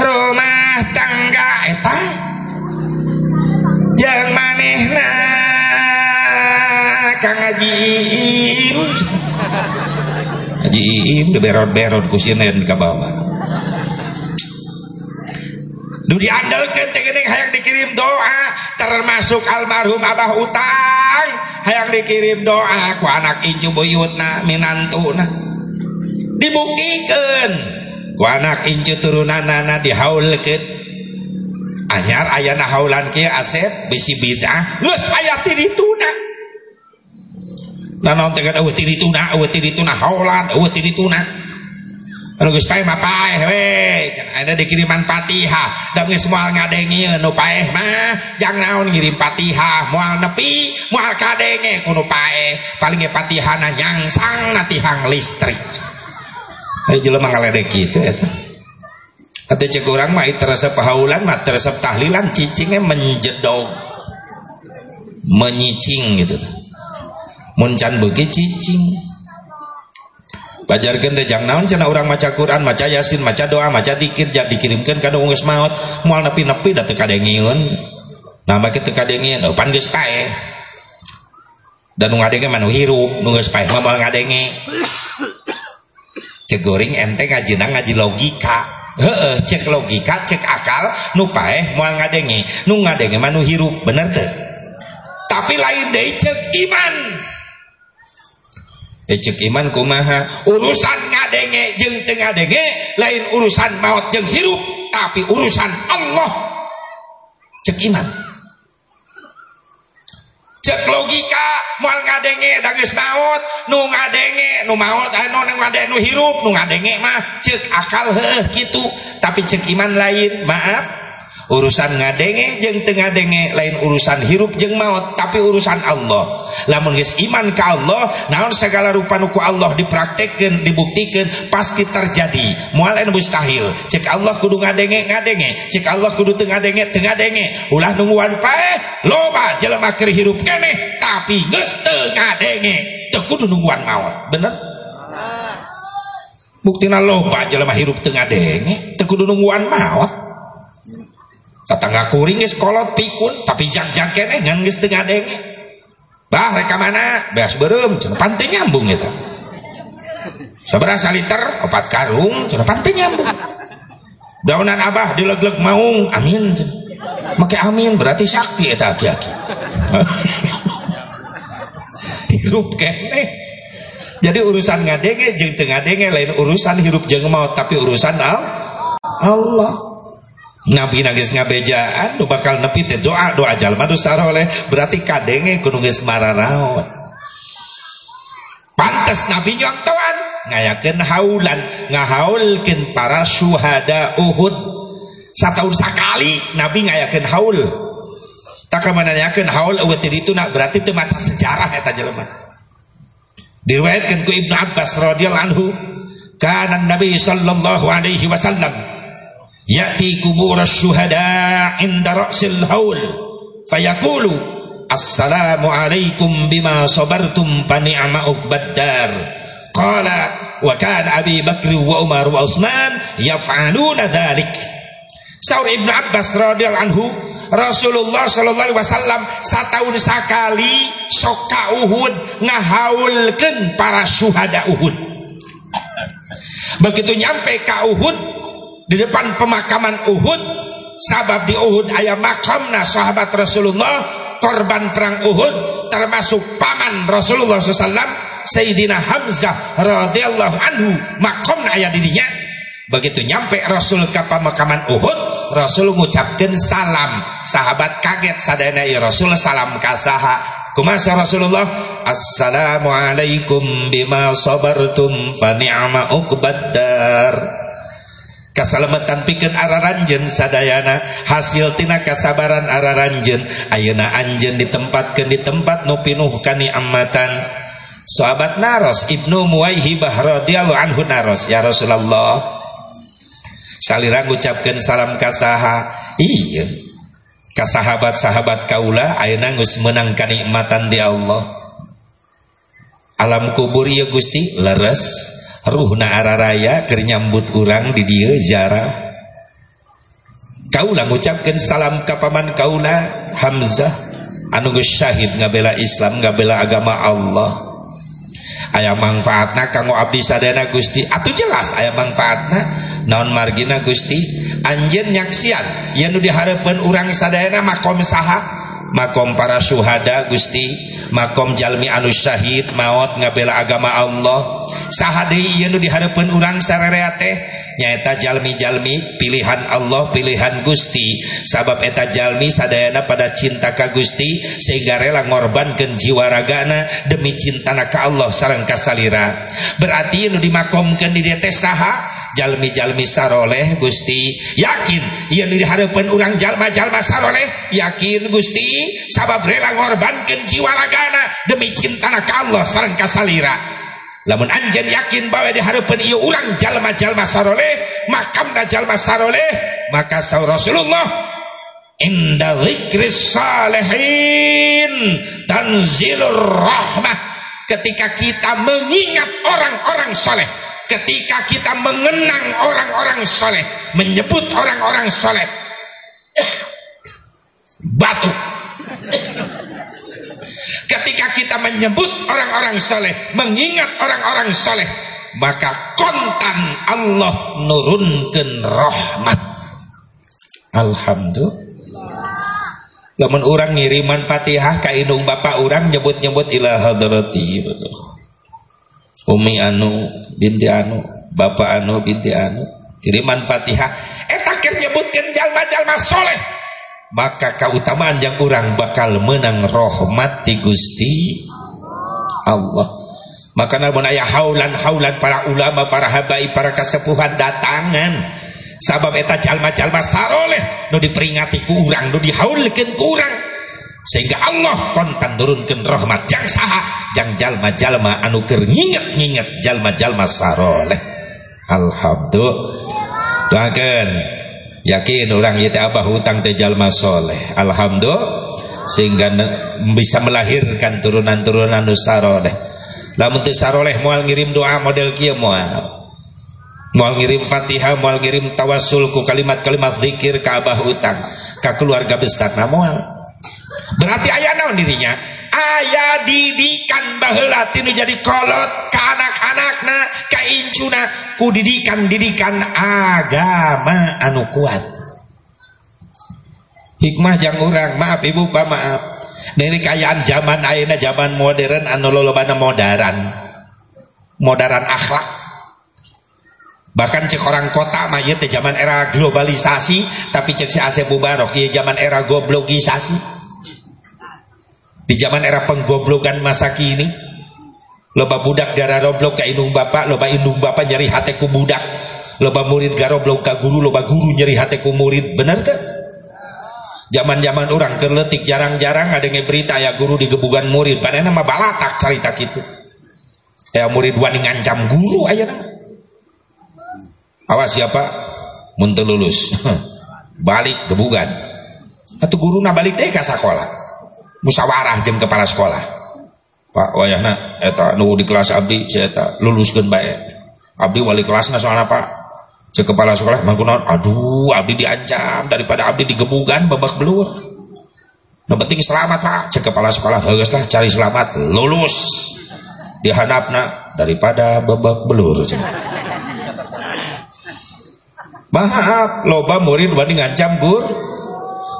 Speaker 1: Rumah tangga eta. Yang manehna Kang Haji Iim Haji Iim udah berot-berot ku sinen ke bawah. Nu diandalkan tegening hayang dikirim doa termasuk almarhum Abah Utang. Hayang dikirim doa ku anak incu buyutna minantuna dibuktikan ku anak incu turunanana dihaulkeun. Anyar ayana haulan kieu asep bisi bid'ah. Geus aya dituna naon teh eueuh ti dituna eueuh ti dituna haulan eueuh ti dituna anu geus paeh mah paeh we ada dikiriman Fatihah da geus moal ngadengieun nu paeh mah jang naon ngirim Fatihah moal nepi moal kadenge kuno paeh paling ge Fatihahna nyangsang na tihang listrik Ayo jelema ngaledek kitu eta atau cek orang mah terasa pahaulan mah terasa tahlilan cicingnya menjedog menyicing gitu muncan begi cicing Pajarkan teh jang naon cenah urang maca Quran, maca Yasin, maca doa, maca dikir jak dikirimkeun ka nu geus maot, moal nepi-nepi da teu kadengieun. Nah make teu kadengieun, pan geus pae. Dan nu ngadenge mah nu hirup, nu geus pae mah moal. Cek goreng ente ngaji logika. Heeh, cek logika, cek akal, nu paeh moal ngadenge, nu ngadenge mah nu hirup, bener teh. Tapi lain deh cek iman. E cek iman kumaha? Urusan ngadenge jeung teu ngadenge lain urusan maut jeung hirup, tapi urusan Allah. Cek iman cek logika moal ngadenge da geus maot nu ngadenge nu maot anu nu ngadenge nu hirup nu ngadenge mah cek akal heuh kitu tapi cek iman lain maaf urusan ngadenge jeng tengah denge lain urusan hirup jeng maut tapi urusan Allah. Lamun geus iman ke Allah naon segala rupa nuku Allah dipraktekkan dibuktikan pasti terjadi. Moal mustahil. Cek Allah kudu ngadenge ngadenge. Cek Allah kudu tengah denge tengah denge ulah nungguan pae loba jelema keur hirup kene tapi geus teu ngadenge. Teu nungguan maut. Bener? Buktina loba jelema hirup tengah denge teu kudu nungguan maut tetangga kuring geus kolot pikun tapi jak-jak keneh ngan geus teu ngadenge bah reka mana? Beas beureum cenah panteng nyambung eta sabaraha liter opat karung cenah panteng nyambung. Daunan abah dilegleg maung amin. Cenah amin berarti sakti eta aki-aki. [laughs] Hirup keneh jadi urusan ngadenge jeung teu ngadenge lain urusan hirup jeung maut tapi urusan Allah Nabi nangis ngabejaan nu bakal nepi teh doa doa jalma nu saroleh berarti kadenge kudu geus mararaon. Pantes Nabi nyontoan ngayakeun haulan ngahaulkeun para syuhada Uhud. Sataun sakali Nabi ngayakeun haul. Tak mananyakeun haul eueuh teh ditu nak berarti teu maca sejarah eta jelema. Diriwayatkeun ku Ibnu Abbas radhiyallahu anhu kana Nabi sallallahu alaihi wasallam ya'ti kubur syuhada inda ra'sil haul. Fayaqulu assalamu alaikum bima sabartum fa ni'ma uqbaddar qala wa kana abi bakr wa umar wa usman yaf'aluna dhalik. Saur Ibnu Abbas radhiyallahu anhu Rasulullah sallallahu alaihi wasallam sataun sakali soka Uhud ngahaulkeun para syuhada Uhud. Begitu nyampe ka Uhud di depan pemakaman Uhud. Sabab di Uhud ayah makamna sahabat Rasulullah korban perang Uhud termasuk paman Rasulullah SAW Sayyidina Hamzah radhiyallahu anhu makamna ayah dirinya. Begitu nyampe Rasul ke pemakaman Uhud Rasul mengucapkan salam. Sahabat kaget sadana ya Rasul salam kasaha kumasa Rasulullah Assalamualaikum bima sabartum fa ni'ma uqbaddar kasalamatan pikeun araranjeun sadayana. Hasil tina kasabaran araranjeun. Ayeuna anjeun ditempatkeun di tempat nu pinuh kanikmatan sahabat Naros Ibnu Muwaihibah radhiyallahu anhu Naros ya Rasulullah salira ngucapkeun salam kasaha. Iya. Kasahabat-sahabat kaula ayeuna geus meunang kanikmatan di Allah. Alam kubur ya Gusti leres ruhna araraya keur nyambut urang di dieu ziarah. Kaula ngucapkeun salam ka paman kaula Hamzah. Anu syahid ngabela Islam ngabela agama Allah. Aya manfaatna kanggo abdi sadana Gusti. Atuh jelas aya manfaatna. Naon margina Gusti? Anjeun nyaksian yen nu dihareupeun urang sadayana makom saha makom para syuhada Gusti. Makom jalmi anu syahid maut ngabela agama Allah. Saha deui ieu nu dihareupeun urang sarerea teh nyaeta jalmi-jalmi pilihan Allah pilihan Gusti. Sabab eta jalmi sadayana pada cinta ka Gusti sehingga rela ngorbankeun jiwa ragana demi cintana ka Allah sareng ka salira. Berarti nu dimakomkeun di teh saha jalmi-jalmi saroleh Gusti. Yakin yang di hadapan orang jalma-jalma saroleh yakin Gusti. Sabab rela ngorbankan jiwa ragana demi cintana ka Allah sareng kasalira. Lamun anjen yakin bahwa di hadapan iya ulang jalma-jalma saroleh makamna jalma saroleh maka saur Rasulullah inda zikris salihin tanzilur rahmah. Ketika kita mengingat orang-orang soleh ketika kita mengenang orang-orang soleh menyebut orang-orang soleh. Batu. Ketika kita menyebut orang-orang soleh mengingat orang-orang soleh maka kontan Allah nurunkan rahmat. Alhamdulillah. Lamun orang ngiriman Fatihah ka indung bapak orang nyebut-nyebut ila hadrati Umi anu binti anu bapak anu binti anu. Kiriman fatihah eta keur nyebutkeun jalma-jalma soleh. Maka keutamaan yang kurang bakal menang rahmat di Gusti Allah. Maka namun ayah haulan haulan para ulama para habai para kesepuhan datangan. Sabab eta jalma-jalma saroleh nu diperingati ku urang nu dihaulkeun ku urang sehingga Allah kontan turunkan rahmat jang saha jang jalma-jalma anu keur nginget-nginget jalma-jalma saroleh. Alhamdulillah. Doakeun. Yakin orang ieu abah hutang teh jalma soleh. Alhamdulillah. Sehingga bisa melahirkan turunan-turunan anu saroleh. Lamun teu saroleh moal ngirim doa model kieu moal. Moal ngirim Fatihah, moal ngirim tawasul ku kalimat-kalimat zikir ka abah hutang, ka keluarga besar na moal berarti ayah naon dirinya? Ayah didikan baheula tinu jadi kolot ke anak-anakna ka incuna. Ku didikan didikan agama anu kuat. Hikmah jang orang maaf ibu pak maaf. Dari kayaan zaman ayeuna zaman modern anu lolobana modern. Modern akhlak. Bahkan cek orang kota mah ieu zaman era globalisasi tapi cek si Asep Mubarok ieu zaman era goblokisasi di zaman era penggoblokan masa kini loba budak darah roblok ke indung bapak loba indung bapak nyari hateku budak loba murid garoblok ke guru loba guru nyari hateku murid. Bener kan zaman-zaman orang kerletik jarang-jarang ada berita ya guru digebugan murid. Pada nama balatak cerita gitu ya murid wani ngancam guru aja nama. Awas siapa muntah lulus. [laughs] Balik gebugan. Atau guru na balik deh ke sekolah musyawarah jam kepala sekolah. Pak wayahna eta nu di kelas abdi saya eta luluskeun bae abdi wali kelasna soalna Pak. Cek kepala sekolah mangkunaon aduh abdi diancam. Daripada abdi digebugan babak belur. Nu penting selamat Pak. Cek kepala sekolah lah cari selamat lulus. Di hadapna daripada babak belur. Maaf loba murid wani ngancam gur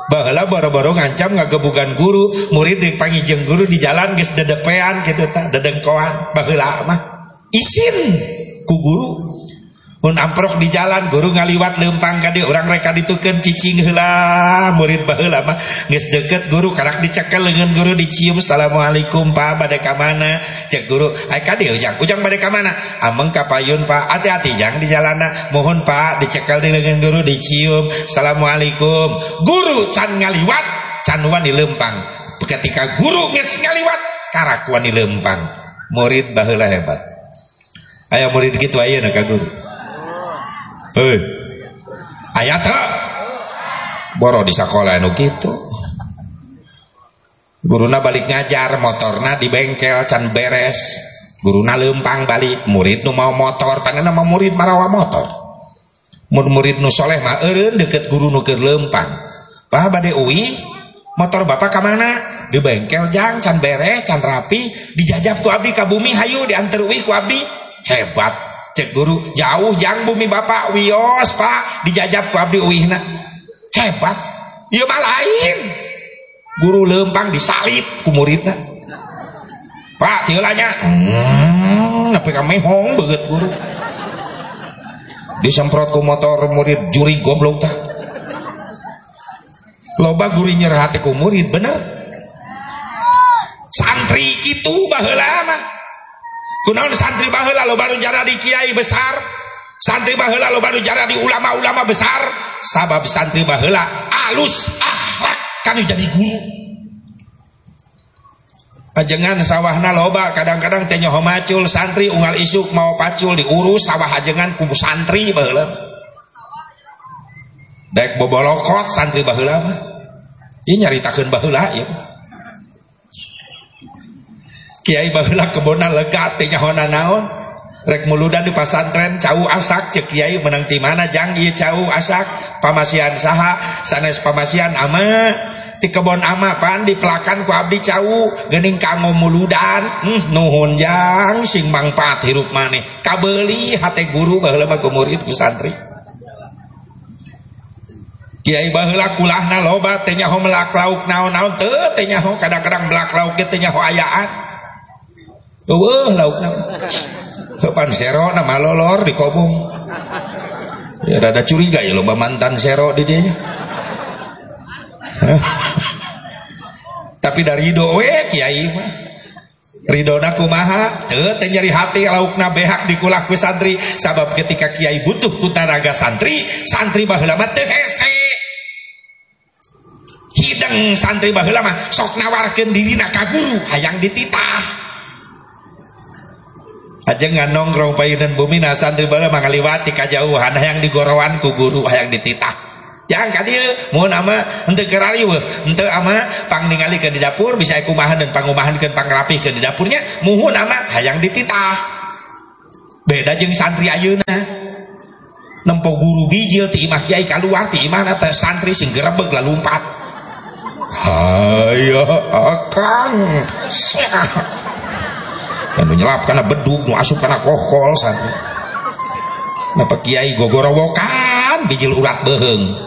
Speaker 1: bahala baru-baru ngancam ngagebugan guru. Murid dipanggil jeng guru di jalan geus dedepean gitu ta dedengkoan. Baheula mah isin ku guru mun amprok di jalan guru ngaliwat lempang ka orang reka ditukeun cicing heula murid baheula mah. Geus deket guru karak dicekel leungeun guru dicium assalamualaikum pak bade ka mana? Cek guru ai ka dieu ujang ujang bade ka mana? Ameng ka payun pak. Hati-hati jang di jalanna mohon pak dicekel di leungeun guru dicium assalamualaikum. Guru can ngaliwat can wani lempang. Ketika guru geus ngaliwat karak wani lempang. Murid baheula hebat. Aya murid gitu ayeuna ka guru Hei. Ayat Boro di sekolah anu gitu. Guruna balik ngajar, motorna di bengkel can beres. Guruna lempang balik, murid nu mau motor, tanah mau murid marawa motor. Mun murid nu soleh mah eureun deket guru nu keur lempang. Bah bade uwi, motor bapak ke mana? Di bengkel jang can beres, can rapi, dijajab ku abdi ka bumi hayu diantar uwi ku abdi. Hebat cek guru jauh jang bumi bapak. Wios pak. Dijajab ku abdi uihna hebat. Iya mah lain guru lempang disalib ku muridna. Pak tiulanya hmm, tapi kami hong beget guru. Disemprot ku motor murid juri goblok tah. Loba guru nyerah ku murid bener. Santri gitu baheula mah kunaon santri baheula lo baru jara di kiai besar santri baheula lo baru jara di ulama-ulama besar. Sabab santri baheula alus akhlak kan jadi guru. Ajengan sawahna loba kadang-kadang teh nyoho macul santri unggal isuk mau pacul diurus sawah ajengan kubu santri baheula. Dek bobolokot santri baheula mah. Ieu nyaritakeun baheula ieu Kiai baheula kebona lega teh naon. Rek muludan di pasantren cau asak. Cek kiai menang ti mana jang ieu cau asak. Pamasian saha sanes pamasian ama. Di kebon ama pan di pelakan ku abdi cau gening kanggo muludan. Hmm, nuhun jang sing mangpaat hirup maneh. Kabeli hate guru baheula mah murid ku Kiai baheula kulahna loba teh nyaho melak lauk naon-naon teu teh nyaho kadang-kadang melak lauk teh nyaho ayaan eueuh laukna pan sero nama lolor di kobong ya rada curiga ya loba mantan sero di dia. Tapi dari ridho we kiai mah. Ridona kumaha? Teu teh nyari hati laukna behak dikulak ku santri. Sabab ketika kiai butuh kutaraga santri santri baheula mah teu hese. Hidang santri baheula mah sok nawarkeun dirina ka guru hayang dititah aja nggak nongkrong payunan bumi nah santri baheula mah ngaliwati kajauhan. Hayang digorowan ku guru hayang dititah Jangan ka dia mau nama ente kerari ente ama pang ningali ke di dapur bisa kumahan dan pangumahan ke pangrapi ke di dapurnya muhun nama hayang dititah beda jeng santri ayeuna. Nempo guru bijil ti imah kiai kaluar ti imah nata santri sing gerebeg lalu empat ayo akang yang nyelap karena bedug nu asup karena kokol santri Napa kiai gogorowokan bijil urat beheng.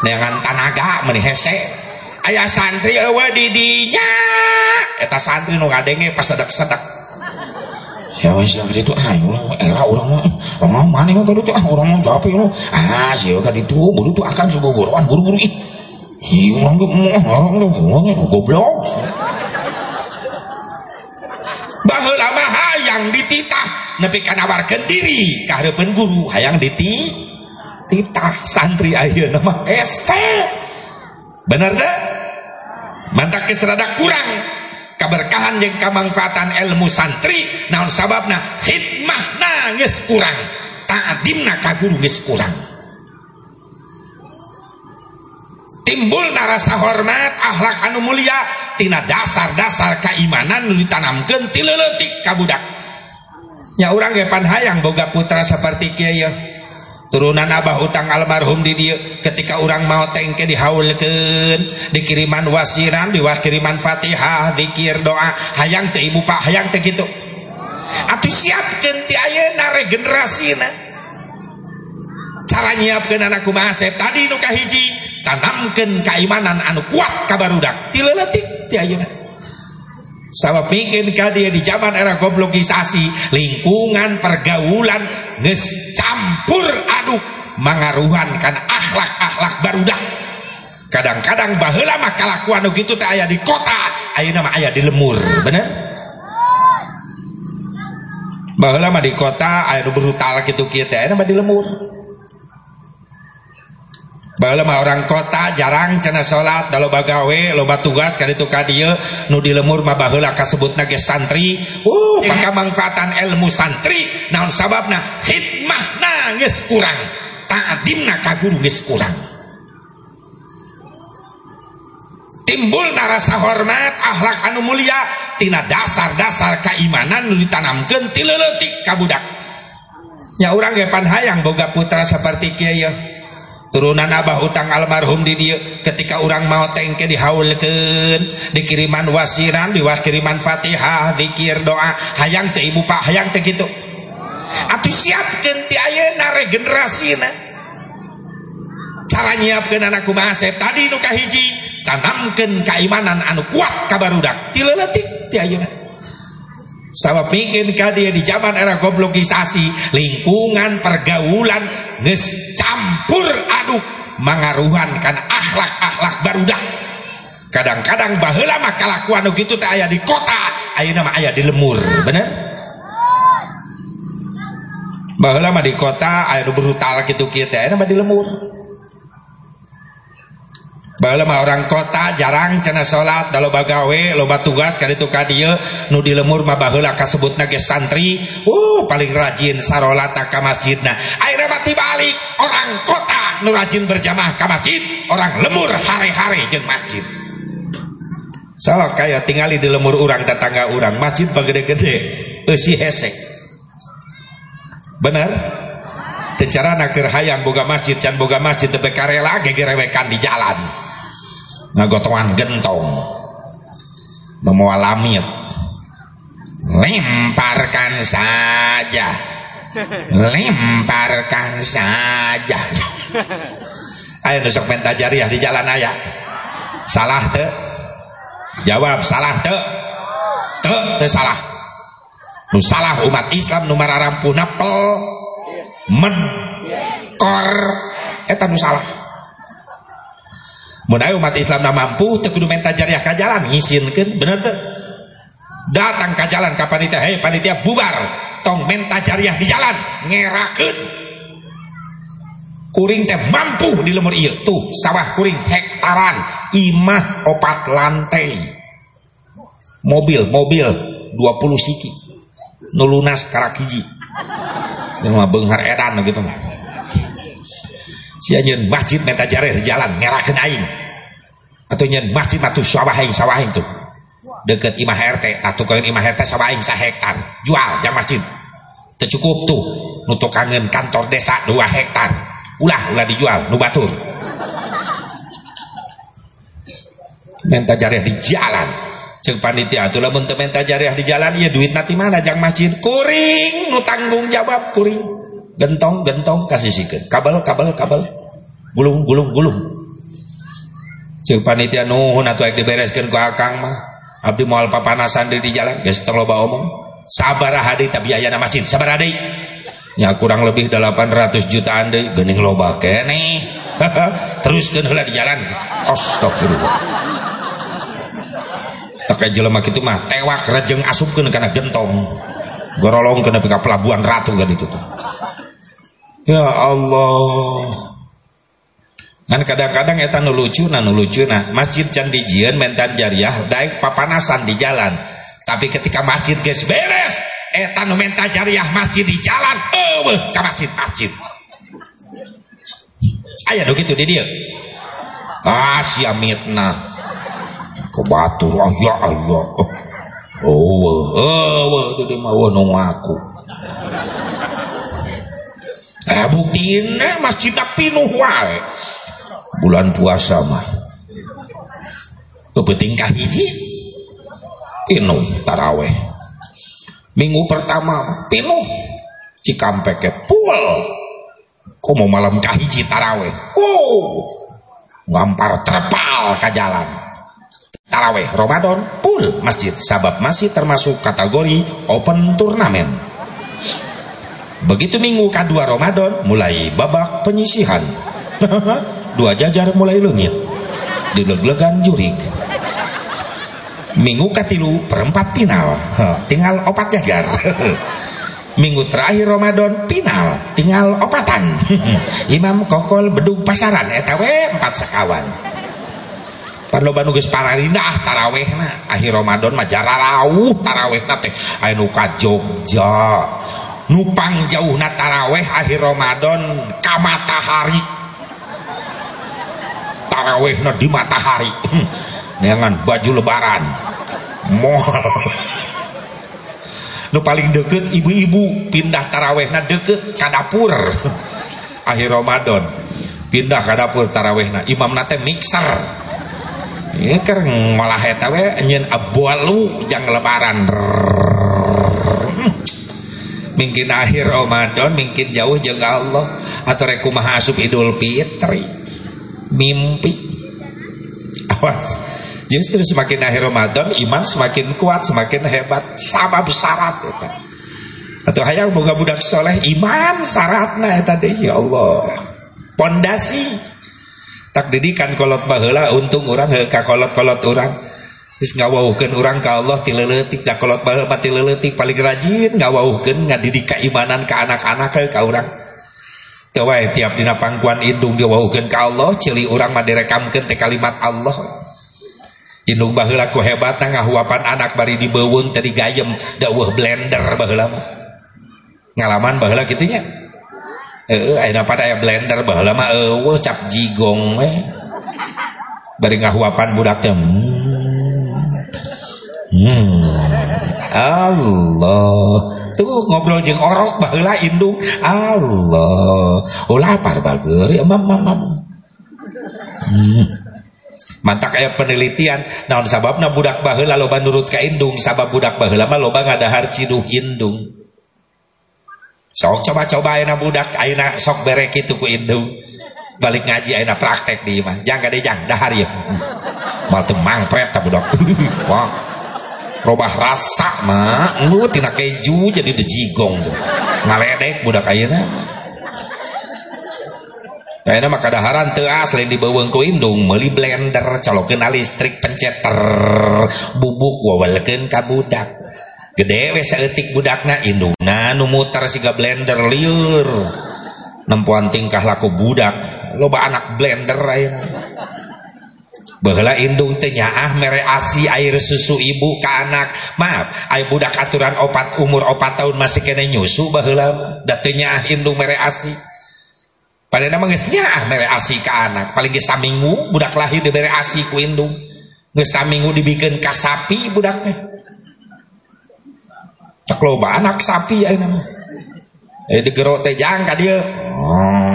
Speaker 1: Dengan tanaga meni hese. Ayah santri eueuh di dinya eta santri nu ngadenge pas sedek-sedek siapa sih kadi itu? Ah era orang mah orang mana mah kadi itu ah orang mah jawab itu ah siapa kadi itu? Buru itu akan sebuah buruan buru-buru ih. Orang tuh orang tuh goblok. Baheula mah hayang dititah. Nepi kanawarkeun diri. Ka guru hayang dititah. Titah santri ayeuna nama ese bener deh mantak kesrada kurang. Keberkahan yang kemanfaatan ilmu santri. Naon sababna? Hikmahna geus kurang. Ta'dimna ka guru kurang timbul rasa hormat akhlak anu mulia tina dasar-dasar keimanan nu ditanamkeun ti leutik ka budak. Nya urang ge pan hayang boga putra seperti kieu turunan Abah utang almarhum di dia ketika orang mau tengke dihaulkan dikiriman wasiran diwar kiriman fatihah dikir doa hayang teh ibu pak hayang teh gitu atuh siapkan ti ayeuna regenerasina cara nyiapkeun anak kumaha tadi nu kahiji tanamkeun keimanan anu kuat ka barudak ti leutik ti ayeuna Sabab bikin dia di zaman era goblokisasi lingkungan pergaulan nges campur aduk mengaruhan kan akhlak-akhlak barudak. Kadang-kadang baheula mah kalakuan nu kitu teh aya di kota ayeuna mah aya di lemur bener? Baheula mah di kota aya nu brutal kitu kieu teh di lemur mah orang kota jarang cenah salat da loba gawe loba tugas ka ditu ka dieu nu di lemur mah baheula kasebutna ge santri. Uh manfaatan ilmu santri. Naon sababna? Hikmahna geus kurang ta'dimna ka guru geus kurang. Timbul rasa hormat akhlak anu mulia tina dasar-dasar keimanan nu ditanamkeun ti leutik ka budak. Nya urang ge hayang boga putra saperti kieu turunan Abah utang almarhum di dia ketika orang mau tengke dihaulkan dikiriman wasiran diwar kiriman fatihah dikir doa hayang teh ibu pak hayang teh gitu. Atuh siapkan ti ayeuna regenerasina cara nyiapkeun anak kumaha tadi nu kahiji tanamkeun keimanan anu kuat ka barudak ti leutik ti Sama bikin dia di zaman era goblokisasi, lingkungan pergaulan geus campur aduk mangaruhan kan akhlak-akhlak barudak. Kadang-kadang baheula mah kalakuan nu kitu teh aya di kota, ayeuna mah aya di lemur, bener? Baheula mah di kota aya nu brutal kitu kieu di lemur. Mah orang kota jarang cenah salat da loba gawe loba tugas ka ditu ka dieu nu di lemur mah baheula kasebutna ge santri uh paling rajin sarolat ka masjidna. Ayeuna mah tibalik orang kota nu rajin berjamaah ka masjid orang lemur hari-hari jeung masjid. So kaya tinggali di lemur urang tetangga urang masjid bagede-gede eusi hesek. Bener? Tecarana keur hayang boga masjid can boga masjid teu karela gegerewekan di jalan ngagotongan gentong. Lamit lemparkan saja. Lemparkan saja. Ayo nusuk jariah di jalan ayah salah te jawab salah te te te salah. Nu salah umat Islam nu mararampuh napel men. Kor. Eta nu salah Mun umat Islam na mampu teu kudu menta jariah ka jalan ngisinkeun bener teu? Datang ka jalan ka panitia, hei panitia bubar, tong menta jariah di jalan ngerakeun. Kuring teh mampu di lemur ieu. Tuh, sawah kuring hektaran, imah opat lantai. Mobil, mobil 20 siki. Nulunas karak hiji. Yang mah beunghar edan gitu mah. Si anjeun masjid menta jariah di jalan ngerakeun aing. Atau nyen masjid atau sawahin sawahin tuh. Deket imah RT atau kalian imah RT sawahin sa hektar. Jual jam masjid. Tercukup tuh. Nutuk kangen kantor desa dua hektar. Ulah ulah dijual nu batur. Menta di jalan. Ceng panitia tuh lamun menta jariah di jalan ya duit nanti mana jang masjid? Kuring! Nu tanggung jawab kuring gentong gentong kasih sikan kabel kabel kabel gulung gulung gulung Cek panitia nuhun atuh aek dibereskeun ku akang mah. Abdi moal papanasan di, jalan geus tong loba omong. Sabar hadi tapi aya masjid, sabar hadi. Ya kurang lebih 800 jutaan deui geuning loba kene. [laughs] Teruskeun heula di jalan. Astagfirullah. Tak jelema kitu mah tewak rejeng asupkeun kana gentong. Gorolong kena ka pelabuhan ratu kan itu tuh. Ya Allah. Kan kadang-kadang eta nu lucu nah nu lucu nah masjid can dijieun mentan jariah daek papanasan di jalan. Tapi ketika masjid geus beres eta nu menta jariah masjid di jalan. Eueuh ka masjid masjid. Aya nu kitu di dieu ah sia mitna ke batur ah ya Allah. Oh eueuh teu di mah nu ngaku eh buktina masjid pinuh wae. Bulan puasa mah kepeting hiji pinuh taraweh. Minggu pertama pinuh. Cikampek pul kok mau malam kahiji taraweh? Oh ngampar terpal ke jalan. Taraweh Ramadan pul masjid sabab masih termasuk kategori open turnamen begitu minggu kedua Ramadan mulai babak penyisihan. [laughs] Dua jajar mulai leungit dileglegan jurik minggu katilu perempat final. Tinggal opat jajar. [laughs] Minggu terakhir Ramadan final. Tinggal opatan. [laughs] Imam kokol bedug pasaran. Etaw empat sekawan. Padahal nu geus pararindah tarawehna. Akhir Ramadan mah jararauh tarawehna teh. Anu ka Jogja nupang jauhna taraweh akhir Ramadan ka matahari. Tarawehna di matahari. Dengan baju lebaran. Mohal nu paling deket ibu-ibu pindah tarawehna deket ke dapur. Akhir Ramadan pindah ke dapur tarawehna imam nate mixer. Ini ker ngolah eta we nyen abalu jang lebaran mungkin akhir Ramadan mungkin jauh jeung Allah. Atau rekumaha asup Idul Fitri. Mimpi. Awas. Justru semakin akhir Ramadan iman semakin kuat, semakin hebat, sama syarat ya, Pak. Atau hayang boga budak soleh iman syaratnya ya tadi. Ya Allah. Pondasi. Tak didikan kolot baheula untung orang ka kolot-kolot orang. Terus ngawauhkeun orang ka Allah tileletik da kolot mati paling rajin ngawauhkeun ngadidik keimanan ka anak-anak ka urang. Teu wae tiap dina pangkuan indung diwauhkeun ka Allah cili urang mah direkamkeun teh kalimat Allah. Indung baheula ku hebatna ngahuapan anak bari dibeuweung tadi gayem dawuh blender baheula ngalaman baheula kitu nya heeh ayeuna pada aya blender baheula mah eueuh cap jigong we bari ngahuapan budak teh hmm. Hmm. Allah. Tuh ngobrol jeung orok baheula indung Allah. Ulah par bageur ya mam mam mam. Hmm. Mantak aya penelitian. Naon sababna budak baheula loba nurut ka indung? Sabab budak baheula mah loba ngadahar ciduh indung. Sok coba-coba ayeuna budak ayeuna sok bere kitu ku indung. Balik ngaji ayeuna praktek di imah jang gade jang dahar ya mal teu mangpret ta budak. [laughs] Wah robah rasa mah nu tina keju jadi dejigong ngaledek budak ayeuna Kayaknya maka daharan teu asli di bawang ku indung meuli blender colokeun listrik penceter bubuk wawalkeun ka budak. Gede we saeutik budakna indungna nu muter siga blender liur. Nempuan tingkah laku budak loba anak blender ayeuna. Baheula indung teh nyaah mere asi air susu ibu ka anak. Maaf, aya budak aturan opat umur opat tahun masih kena nyusu baheula da teu nyaah indung mere asi. Pada nama ngesnya ah mere asi ke anak. Paling ge saminggu budak lahir di mere asi ku indung. Geus saminggu dibikin ka sapi budak teh. Cek loba anak sapi ya nama. Eh digero teh jang ka. Oh.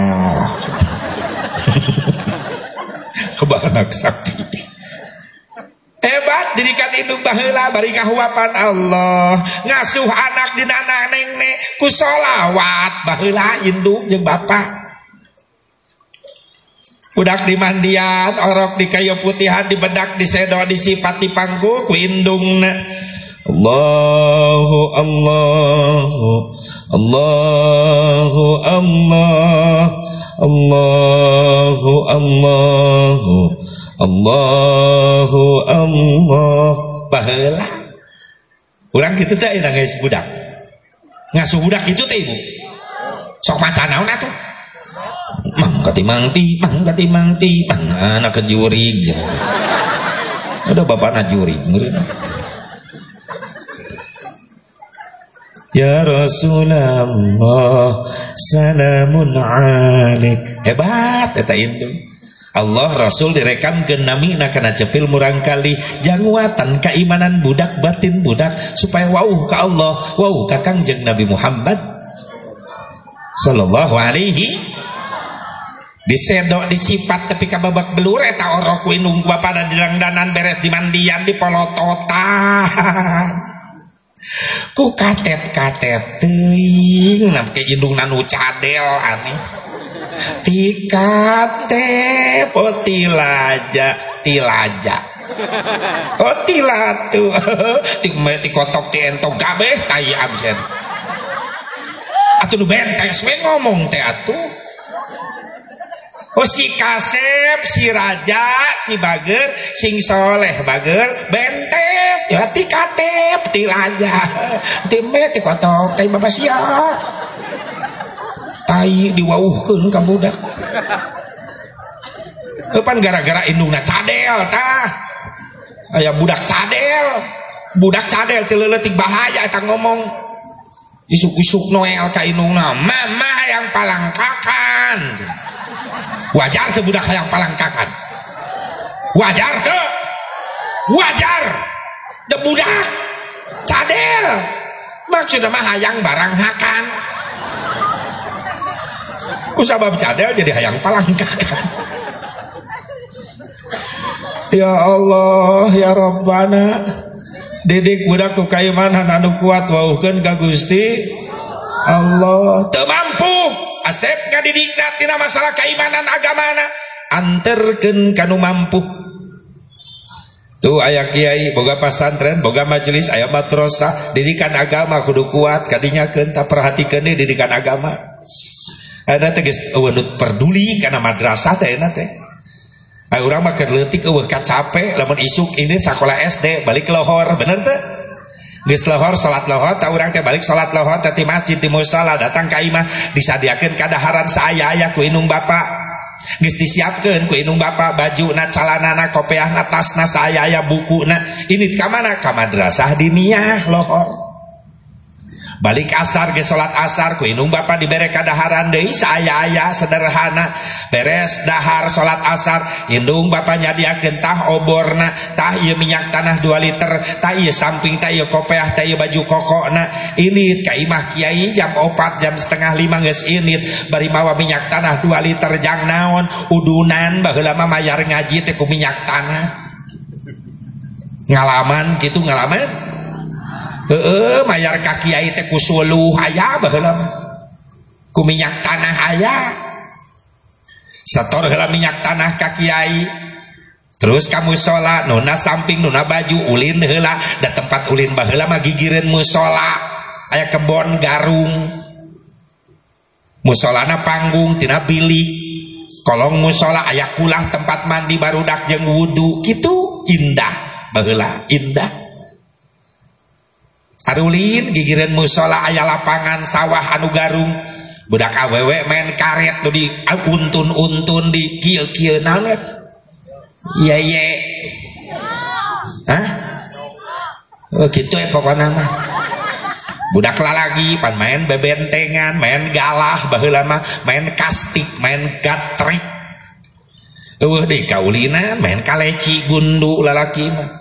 Speaker 1: Coba anak sapi. Hebat didikan indung baheula bari kahuapan Allah. Ngasuh anak di anak neng ne ku solawat baheula indung jeung bapak. Budak di mandian, orok di kayu putihan, di bedak, di sedo, di sifat, di pangku, ku indung Allahu Allahu Allahu Allah Allahu Allahu Allahu Allah. Baheula Urang gitu teh nangis budak. Ngasuh budak itu teh ibu? Sok macan naon atuh? Mangkati mangti mangkati mangti mang anak kejurig ada bapak na jurig Ya Rasulullah salamun alik hebat eta indung. Allah Rasul direkam ke nami kana cepil murang kali. Jangwatan keimanan budak batin budak supaya wau ka Allah wau ka Kangjeng Nabi Muhammad sallallahu alaihi. Disedok disifat tapi kababak belur eta orok winung bapak dan danan beres di mandian di polototan ku katep katep teuing nam ke indung nanu cadel ani. Ti katep oh tilaja tilaja oh tilatu ti [laughs] ti kotok ti entok gabeh tai absen. Atuh benteng ngomong teh atuh Oh si kasep, si raja, si bager, sing soleh bager, bentes, ya ti katep, ti raja, [laughs] ti met, ti kotok, ti bapak sia. Tai diwauhkeun ka budak. Kapan gara-gara indungna cadel tah. Aya budak cadel. Budak cadel leuletik bahaya eta ngomong. Isuk-isuk Noel ka indungna, mama yang palangkakan wajar tuh budak yang palangkakan. Wajar tuh. Wajar. De budak. Cadel. Maksudnya mah hayang barang hakan. Kusabab cadel jadi hayang palangkakan. Ya Allah ya Rabbana. Didik budak ku kaimanan anu kuat waukeun ka Gusti Allah. Teu mampu asep ngadidikna tina masalah keimanan agamana anterkeun kanu mampu. Tuh ayah kiai boga pasantren boga majelis ayah matrosa didikan agama kudu kuat kadinya kenta perhatikan nih didikan agama. Ada tegas wadut peduli karena madrasah teh teh. Ay, orang mah kerletik eueuh capek lamun isuk ini sekolah SD balik lohor bener teh Geus lohor salat lohor tak urang teh balik salat lohor teh masjid di musala datang ka imah disadiakeun kadaharan saaya-aya ku inung bapak. Geus disiapkeun ku inung bapak baju na calanana kopiahna tasna saaya-aya bukuna. Ini ka mana? Ka madrasah diniyah lohor balik asar ke salat asar ku inung bapak dibere kadaharan deui saaya-aya sederhana. Beres dahar salat asar indung bapak nyadiakeun tah oborna tah ieu minyak tanah 2 liter tah samping tah ieu kopeah tah ieu baju kokona ini ka imah kiai jam 4 jam setengah 5 geus init. Bari mawa minyak tanah 2 liter jang naon udunan baheula mah mayar ngaji teh ku minyak tanah. Ngalaman gitu ngalaman heeh mayar kaki kiai teh ku suluh aya baheula ku minyak tanah aya. Sator heula minyak tanah ka kiai terus kamu sholat nuna samping nuna baju ulin heula. Da tempat ulin baheula mah gigireun musola. Aya kebon garung. Musolana panggung tina bilik kolong musola aya kulah tempat mandi barudak jeung wudu. Gitu indah baheula indah Arulin gigiran musola ayah lapangan sawah anu garung. Budak awewe main karet tuh di untun-untun di kieu-kieu nalet. Iya iya. Hah? Oh gitu ya pokoknya mah. Budak lalagi pan main bebentengan main galah baheula mah main kastik main gatrik eueuh di kaulinan main kaleci gundu lalaki mah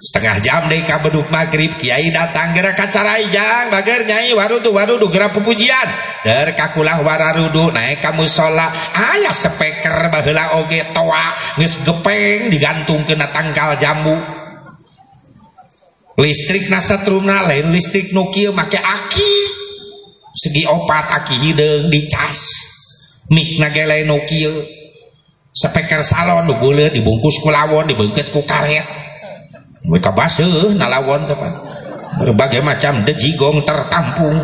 Speaker 1: setengah jam deh beduk maghrib. Kiai datang gerak kacarai. Jang bager nyai. Warudu warudu gerak pupujian. Der kakulah wararudu. Naik kamu sholat. Ayah speaker bahula oge toa. Geus gepeng digantung kena tangkal jambu. Listrik nasa truna lain listrik nukia make aki. Segi opat aki hidung dicas. Mik nagele nukia speaker salon dibungkus kulawon dibungkus ku karet mereka basuh nalawon teman berbagai macam dejigong tertampung.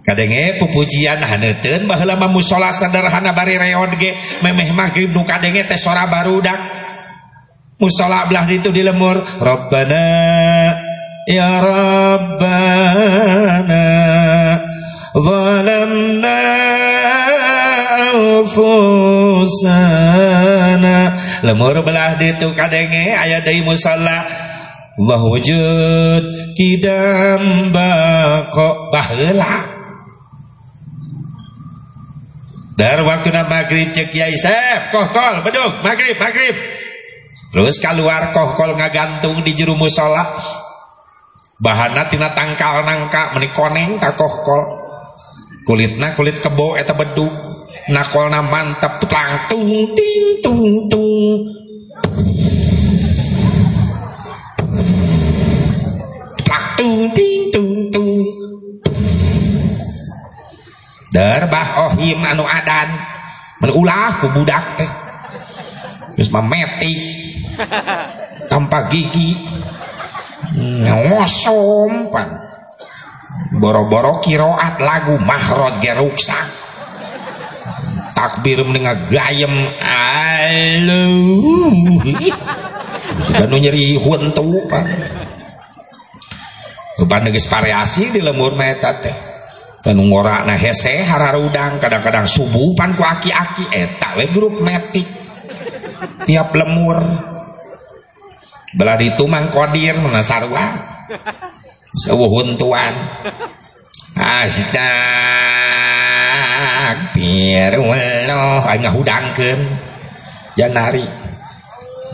Speaker 1: Kadenge pupujian haneuten baheula mah musola sederhana bari reon ge. Memeh maghrib nu kadenge teh sora barudak musola belah ditu di lemur rabbana ya rabbana zalamna anfusana lemur belah ditu kadenge aya deui musalla. Allah wujud kidam bako baheula Dar waktu na maghrib cek Yai Sef kohkol beduk maghrib maghrib. Terus keluar kohkol ngagantung di juru musola bahana tina tangkal nangka menikoneng tak kohkol. Kulitna kulit kebo eta beduk nakolna mantap tuplang tung ting tung tung. Plak tung ting tung tung. Derbah ohim anu adan. Menulah ku budak teh geus mameti tanpa gigi. Ngosom pan boro-boro kiroat lagu mahrod geruksak takbir mendengar gayem. Alu sudah nyeri huntu pan Upan geus variasi di lemur meta teh. Dan ngorana hese hararudang kadang-kadang subuh pan ku aki-aki. Eta we grup metik. Tiap lemur. Belah ditu mangkodir mana sarua? Huntuan. Astagfirullah aing ngahudangkeun janari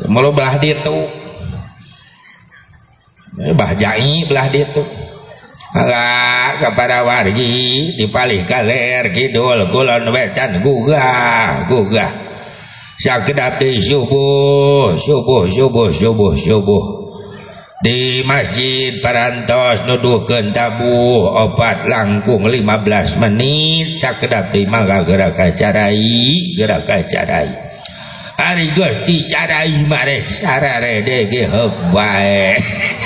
Speaker 1: mulo belah ditu bah jai belah ditu Ala kepada wargi dipalih kaler kidul kulon wetan gugah gugah. Sakedap subuh subuh subuh subuh subuh di masjid parantos nuduhkeun tabu obat langkung 15 menit. Sakedap di mangga gerak carai gerak carai Ari Gusti carai mareh sarare ge bae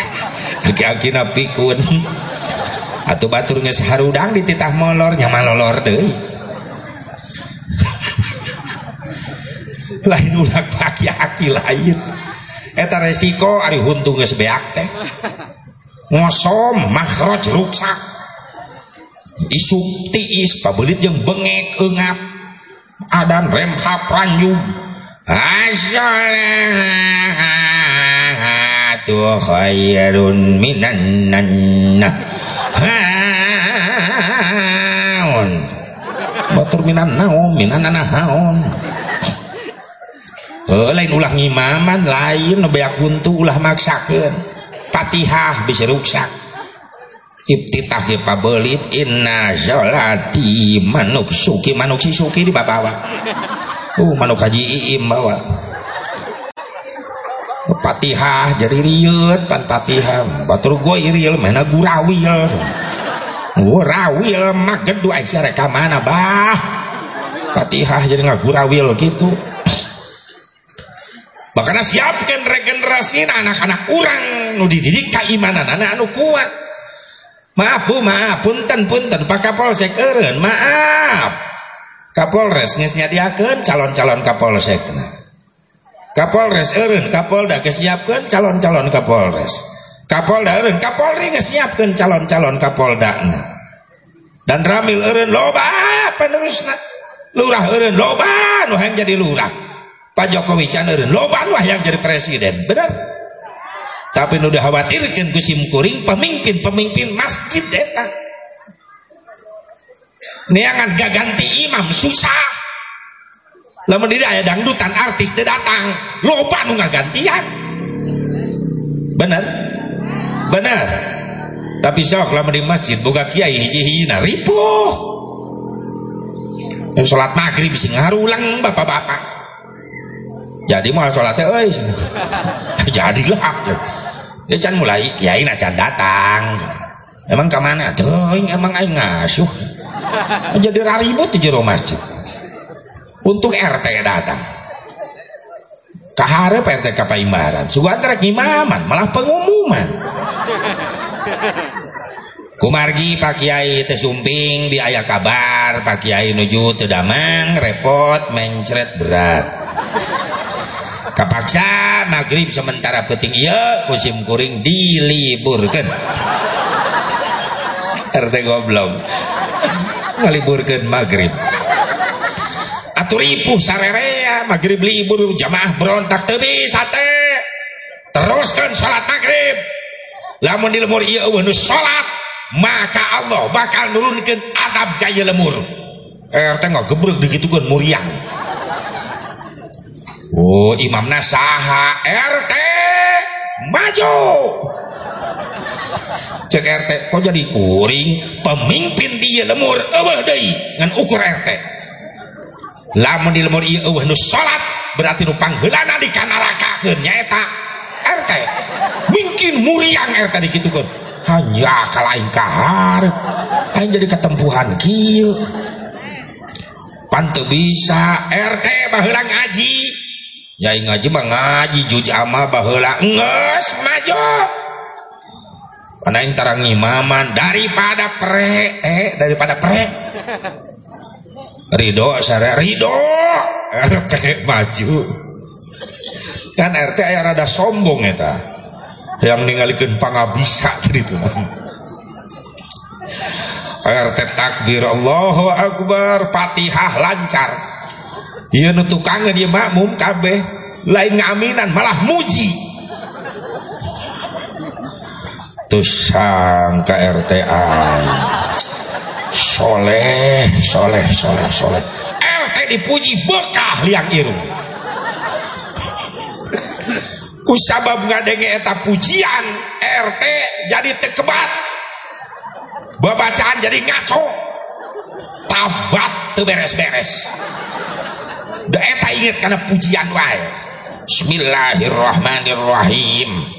Speaker 1: [laughs] Aki-akina pikun Atuh batur geus harudang di titah molor nya malolor deui. [laughs] Lain ulah paki aki lain eta resiko ari huntung geus beak teh. Ngosom makhraj ruksak. Isuk tiis pabelit jeung bengek eungap. Adan remhap ranjung as-salatu khairun minan nannah haun batur minan naon minan naon Oh, lain ulah ngimaman lain beak huntu ulah maksakeun. Fatihah bisa ruksak. Ibtitah pabelit inna zolati manuk suki manuk si suki di bawa uh manuk haji iim bawa. Fatihah jadi riut pan Fatihah batur gue iriel mana gurawil gurawil mak gedu aisyah reka mana bah. Fatihah jadi nggak gurawil gitu Makanya siapkan regenerasi anak-anak kurang nu dididik keimanan anak anu kuat. Maaf bu, maaf, punten punten Pak Kapolsek eren, maaf. Kapolres geus nyadiakeun calon-calon Kapolsekna. Kapolres eren, Kapolda geus calon-calon Kapolres. Kapolda eren, Kapolri geus calon-calon Kapoldana. Dan Ramil eren loba penerusna. Lurah eren loba nu jadi lurah. Pak Jokowi caner loba lah yang jadi presiden. Benar? Tapi nu khawatirkan kusim kuring pemimpin-pemimpin masjid eta neangan gak ganti imam susah. Lamun tidak ada dangdutan artis datang loba nu gantian. Benar? Benar. Tapi sok lama di masjid buka kiai hiji-hijina ripuh. Sholat maghrib sing ngarulang bapak-bapak jadi mau sholatnya euy [laughs] jadilah. Ya can mulai kiai na can datang. Emang ke mana tuh emang aing ngasuh. [laughs] Jadi raribut di jero masjid. Untuk RT datang. Kaharep RT kapaimbaran sugan trek imaman malah pengumuman. [laughs] Kumargi Pak Kiai tesumping di ayah kabar Pak Kiai nuju tedamang repot mencret berat kapaksa maghrib sementara peting iya musim kuring diliburkan. RT goblok. Ngaliburkan maghrib. Atur ipuh sarerea maghrib libur jamaah berontak tebi sate. Teruskan salat maghrib. Lamun di lemur iya nu salat maka Allah bakal nurunkan adab gaya lemur. RT nggak gebrek digitukan muriang Oh imam nasaha RT maju. Cek RT kok jadi kuring? Pemimpin dia lemur eueuh deui ngan ukur RT lamun di lemur ieu eueuh nu salat berarti nu pangheulana dikanarakakeun nyaeta RT mungkin muriang RT dikitukeun hanya kalain kahar hanya jadi ketempuhan kieu. Pantu bisa RT baheula ngaji Nyai ngaji mah ngaji juj amal baheula nges maju. Mana yang tarang imaman daripada pre eh daripada pre. [laughs] Ridho sare ridho [laughs] RT maju. Kan RT aya rada sombong eta. Yang ningalikeun pangabisa gitu. [laughs] RT takbir Allahu Akbar Fatihah lancar Iya nu tukangan dia makmum kabeh. Lain ngaminan malah muji. Terus sangka RTA soleh soleh soleh soleh. RT dipuji bekah liang irung. Kusabab ngadenge eta pujian RT jadi tekebat babacaan jadi ngaco. Tabat tuh beres-beres da eta karena pujian wae. Bismillahirrahmanirrahim.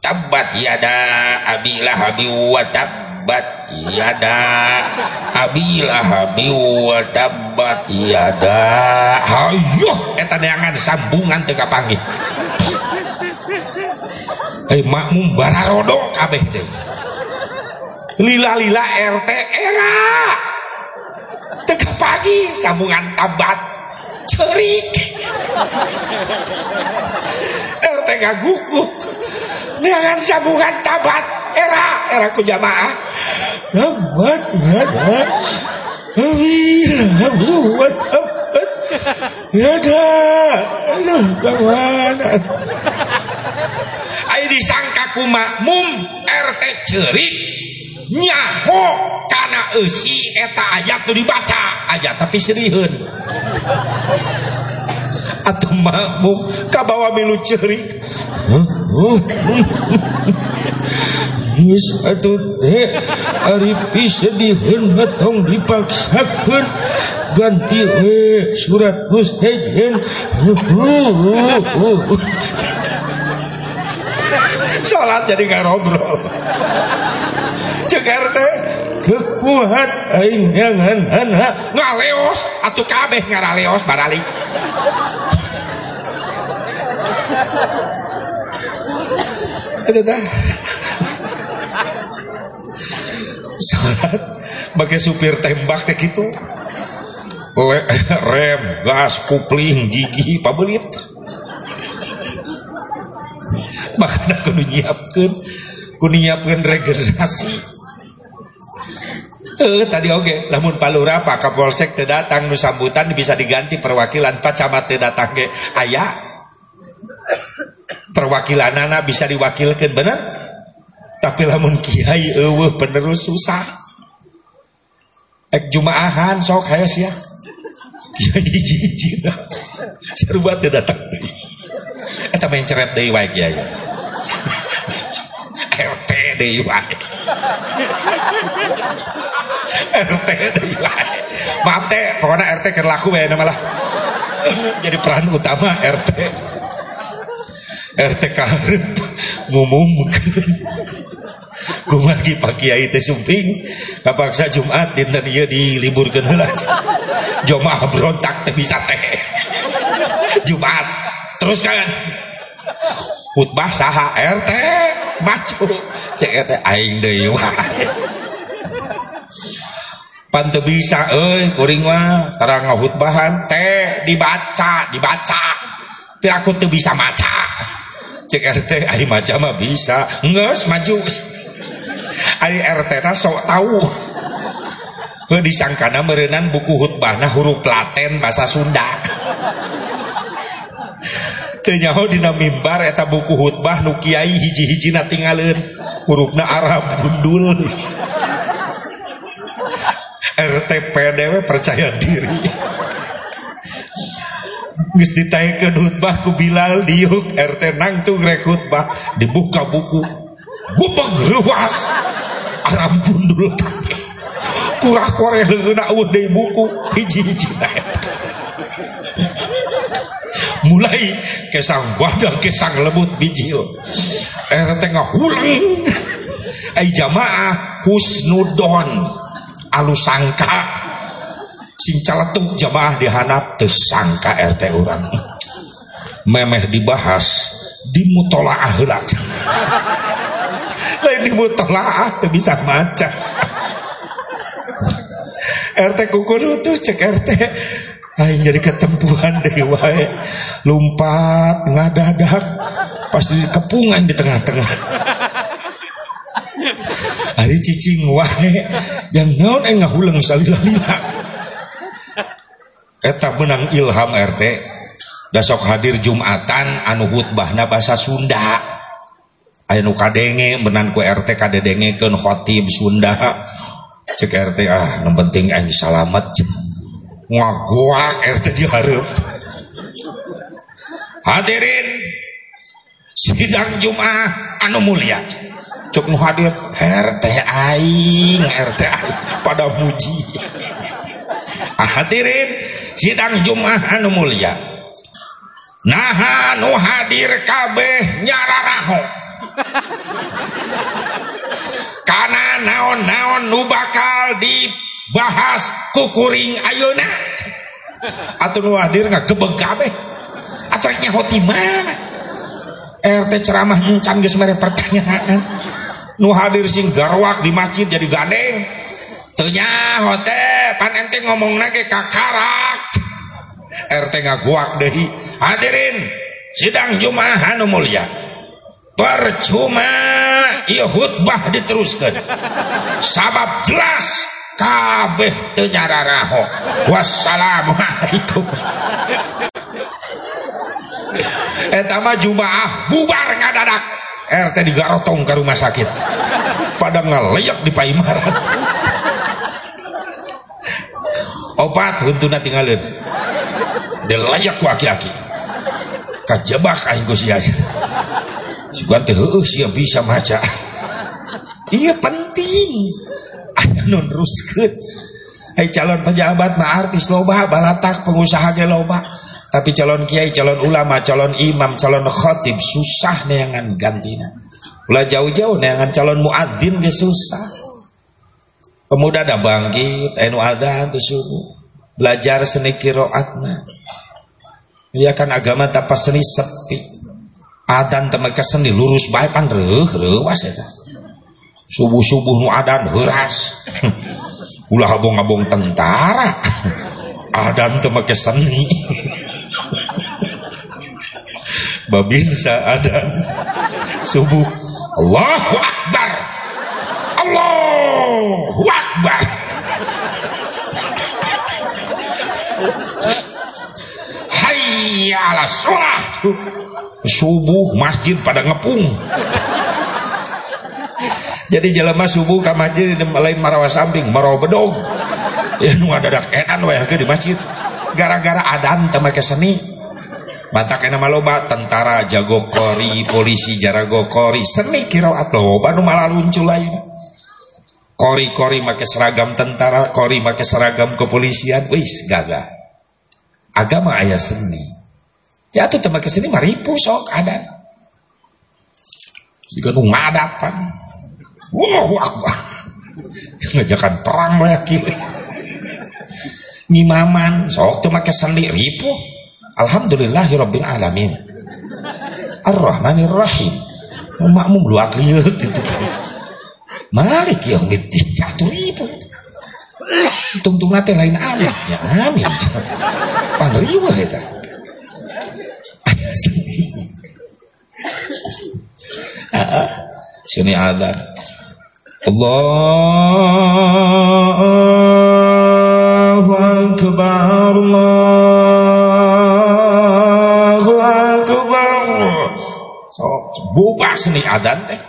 Speaker 1: Tabat yada abilah habi wa tabat yada abilah habi wa tabat yada. Hayo eta neangan sambungan teu kapanggih. Eh makmum bararodo kabeh teh. Lila-lila RT era. Teka pagi sambungan tabat cerik. RT gaguguk dengan sambungan tabat. Era era ku jamaah. Tabat ada buat tabat ada aduh ke mana. Ayo disangka ku makmum RT cerik nyaho karena esi eta ayat tuh dibaca. Ayat tapi seriun atau makmum kabawa milu cerik Yes, atuh teh. Ari pisediheun tong dipaksakeun. Ganti we surat mustahin salat jadi ngobrol cek RT kekuat aing jangan anak ngaleos atuh kabeh ngaraleos baralik ada dah. Salat pakai supir tembak kayak gitu. Rem gas kupling gigi pabelit. Makanya kudu nyiapkan kudu nyiapkan regenerasi eh tadi oke. Okay. palura pak kapolsek teu datang nu sambutan bisa diganti perwakilan. Pak camat teu datang ge aya perwakilan anak bisa diwakilkan. Bener? Tapi lamun kiai eueuh penerus susah. Ek jumaahan sok hayos ya kiai hiji-hiji serba teu datang. Eta main ceret deui wae kiai. [laughs] RT deui wae [laughs] RT maaf teh. Pokoknya RT keur laku bae malah. Jadi peran utama RT RT karep ngumumkeun kumagi Pak Kiai teh sumping. Kapaksa Jumat dinten ieu diliburkeun heula. Jamaah berontak teh bisa teh. Jumat. Terus kan khutbah saha RT maju cek RT aing deui wae pan teu bisa euy kuring mah tarang ngahutbahan teh dibaca dibaca. Teu aku teu bisa maca. Cek RT ari maca mah bisa. Geus maju. Ari RT na sok tahu He disangkana merenan buku hutbahna huruf Laten bahasa Sunda. Tenyaho dina mimbar eta buku hutbah nu kiai hiji-hiji na tinggalin hurufna Arab gundul RT PDW percaya diri. Geus ditaikeun hutbah ku Bilal diuk RT nangtung rek hutbah dibuka buku. Gubeg ruas. Arab gundul kurah kore leungeuna eueuh deui buku. Hiji-hiji mulai kesang badak kesang lembut bijil eh tengah hulang ay jamaah husnudon alusangka sing caletuk jamaah dihanap tersangka RT orang. Memeh dibahas di mutolaah heula lain di mutolaah teu bisa maca. RT kukudu tuh cek RT Aing jadi ketempuhan deh wae. Lompat ngadadak pas di kepungan di tengah-tengah Ari cicing wae yang naon engah hulang salila-lila Eta menang ilham RT dasok hadir Jumatan anu hutbahna bahasa Sunda. Aya nu kadenge menan ku RT kadedengekeun khotib Sunda. Cek RT ah nu penting aing salamet. Ngaguak RT diharap hadirin sidang Jumat anu mulia. Cuk nu hadir RT aing RT aing pada muji. Ah, hadirin sidang Jumat anu mulia. Nah nu hadir kabeh nyararaho. Karena naon-naon nu bakal dibahas kukuring ayuna atau nu hadir nggak gebeg kabeh atau hoti mana RT ceramah encan geus mere pertanyaan. Nu hadir sing garwak di masjid jadi gandeng. Tanya hote pan ente ngomong lagi kakarak. RT ngaguak dehi hadirin sidang Jumat anu mulia. Percuma ieu khutbah diteruskan sabab jelas kabeh teu nyararaho wassalamualaikum eta mah jumaah bubar ngadadak. RT digarotong ke rumah sakit. Pada ngeleyak di paimaran. Opat huntuna tinggalin. Dia layak ku aki-aki. Kajebak aing ku sia sugan teh heueuh sia bisa maca. Iya penting. Aya nun ruskeun Hai calon pejabat mah artis loba balatak pengusaha ge loba tapi calon kiai calon ulama calon imam calon khotib susah neangan gantina ulah jauh-jauh neangan calon muadzin ge susah. Pemuda ada bangkit anu ada tuh subuh. Belajar seni kiroatna. Ya kan agama tanpa seni sepi. Adan temeka seni lurus baik pan reuh reuwas eta. Subuh-subuh nu adan heuras [laughs] ulah abong-abong tentara. [laughs] Adan temeka seni [laughs] babinsa adan subuh. Allahu Akbar. Allahu Akbar. Hayya ala Subuh masjid pada ngepung. Jadi jelema subuh ke masjid lain marawa samping marawa bedog. Ya nu ada edan wae di masjid. Gara-gara adan make seni Batak nama loba tentara jago kori polisi jarago kori seni kiraat loba nu malah luncul lain. Kori-kori make seragam tentara kori make seragam kepolisian wis gagah agama ayah seni. Ya tuh tempat ke sini maripu sok ada. Juga nu ngadapan. Wow akbar ngajakan perang lagi ngimaman sok tuh make seni ripu alhamdulillahirabbil alamin arrahmanir rahim makmum lu aklieu gitu. Kan malik jatuh ribu tungtung nate lain amin ya amin. Panriwa eta [laughs] sini ada. Allahu akbar Allahu bubar seni adan teh.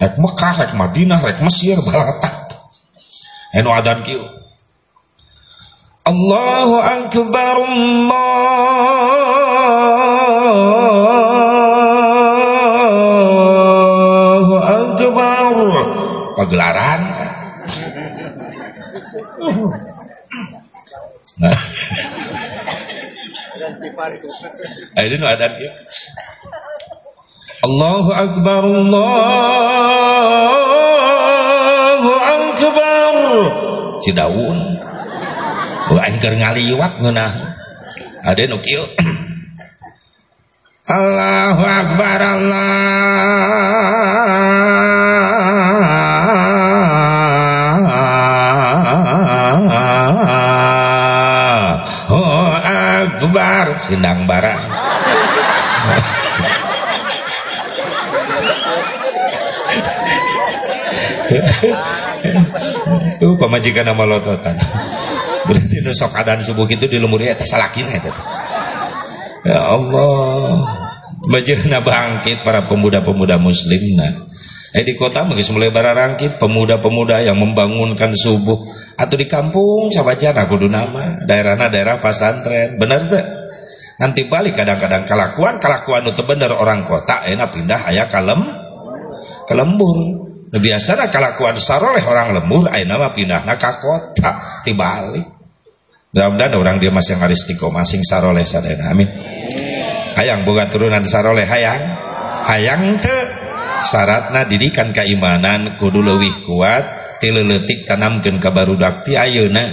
Speaker 1: Rek Mekah rek Madinah rek Mesir balatak anu adan kieu. Allahu akbar Allahu akbar. Pagelaran. Nu adan kieu Allahu akbar Allahu akbar. Cidaun Oh angker ngaliwat ngeunah. Ade nu kieu [clears throat] Allahu akbar Allahu akbar. Sindang barang [laughs] Tuh pamajikan nama lototan. Berarti nusok adan subuh itu di lumur eta salakin eta. Ya Allah. Bajirna bangkit para pemuda-pemuda muslim nah. Eh di kota mungkin mulai bararangkit pemuda-pemuda yang membangunkan subuh atau di kampung sabajana kudu nama daerahna daerah pesantren bener tuh nanti balik kadang-kadang kelakuan kelakuan itu bener orang kota enak pindah ayah kalem kelembur biasa kelakuan saroleh orang lembur ayeuna mah pindahna ka kota tibalik. Mudah-mudahan orang dia masih ngaristiko masing saroleh sadayana amin. Hayang boga turunan saroleh hayang. Hayang te syaratna didikan keimanan kudu leuwih kuat tileletik tanamkeun ka barudak ti ayeuna.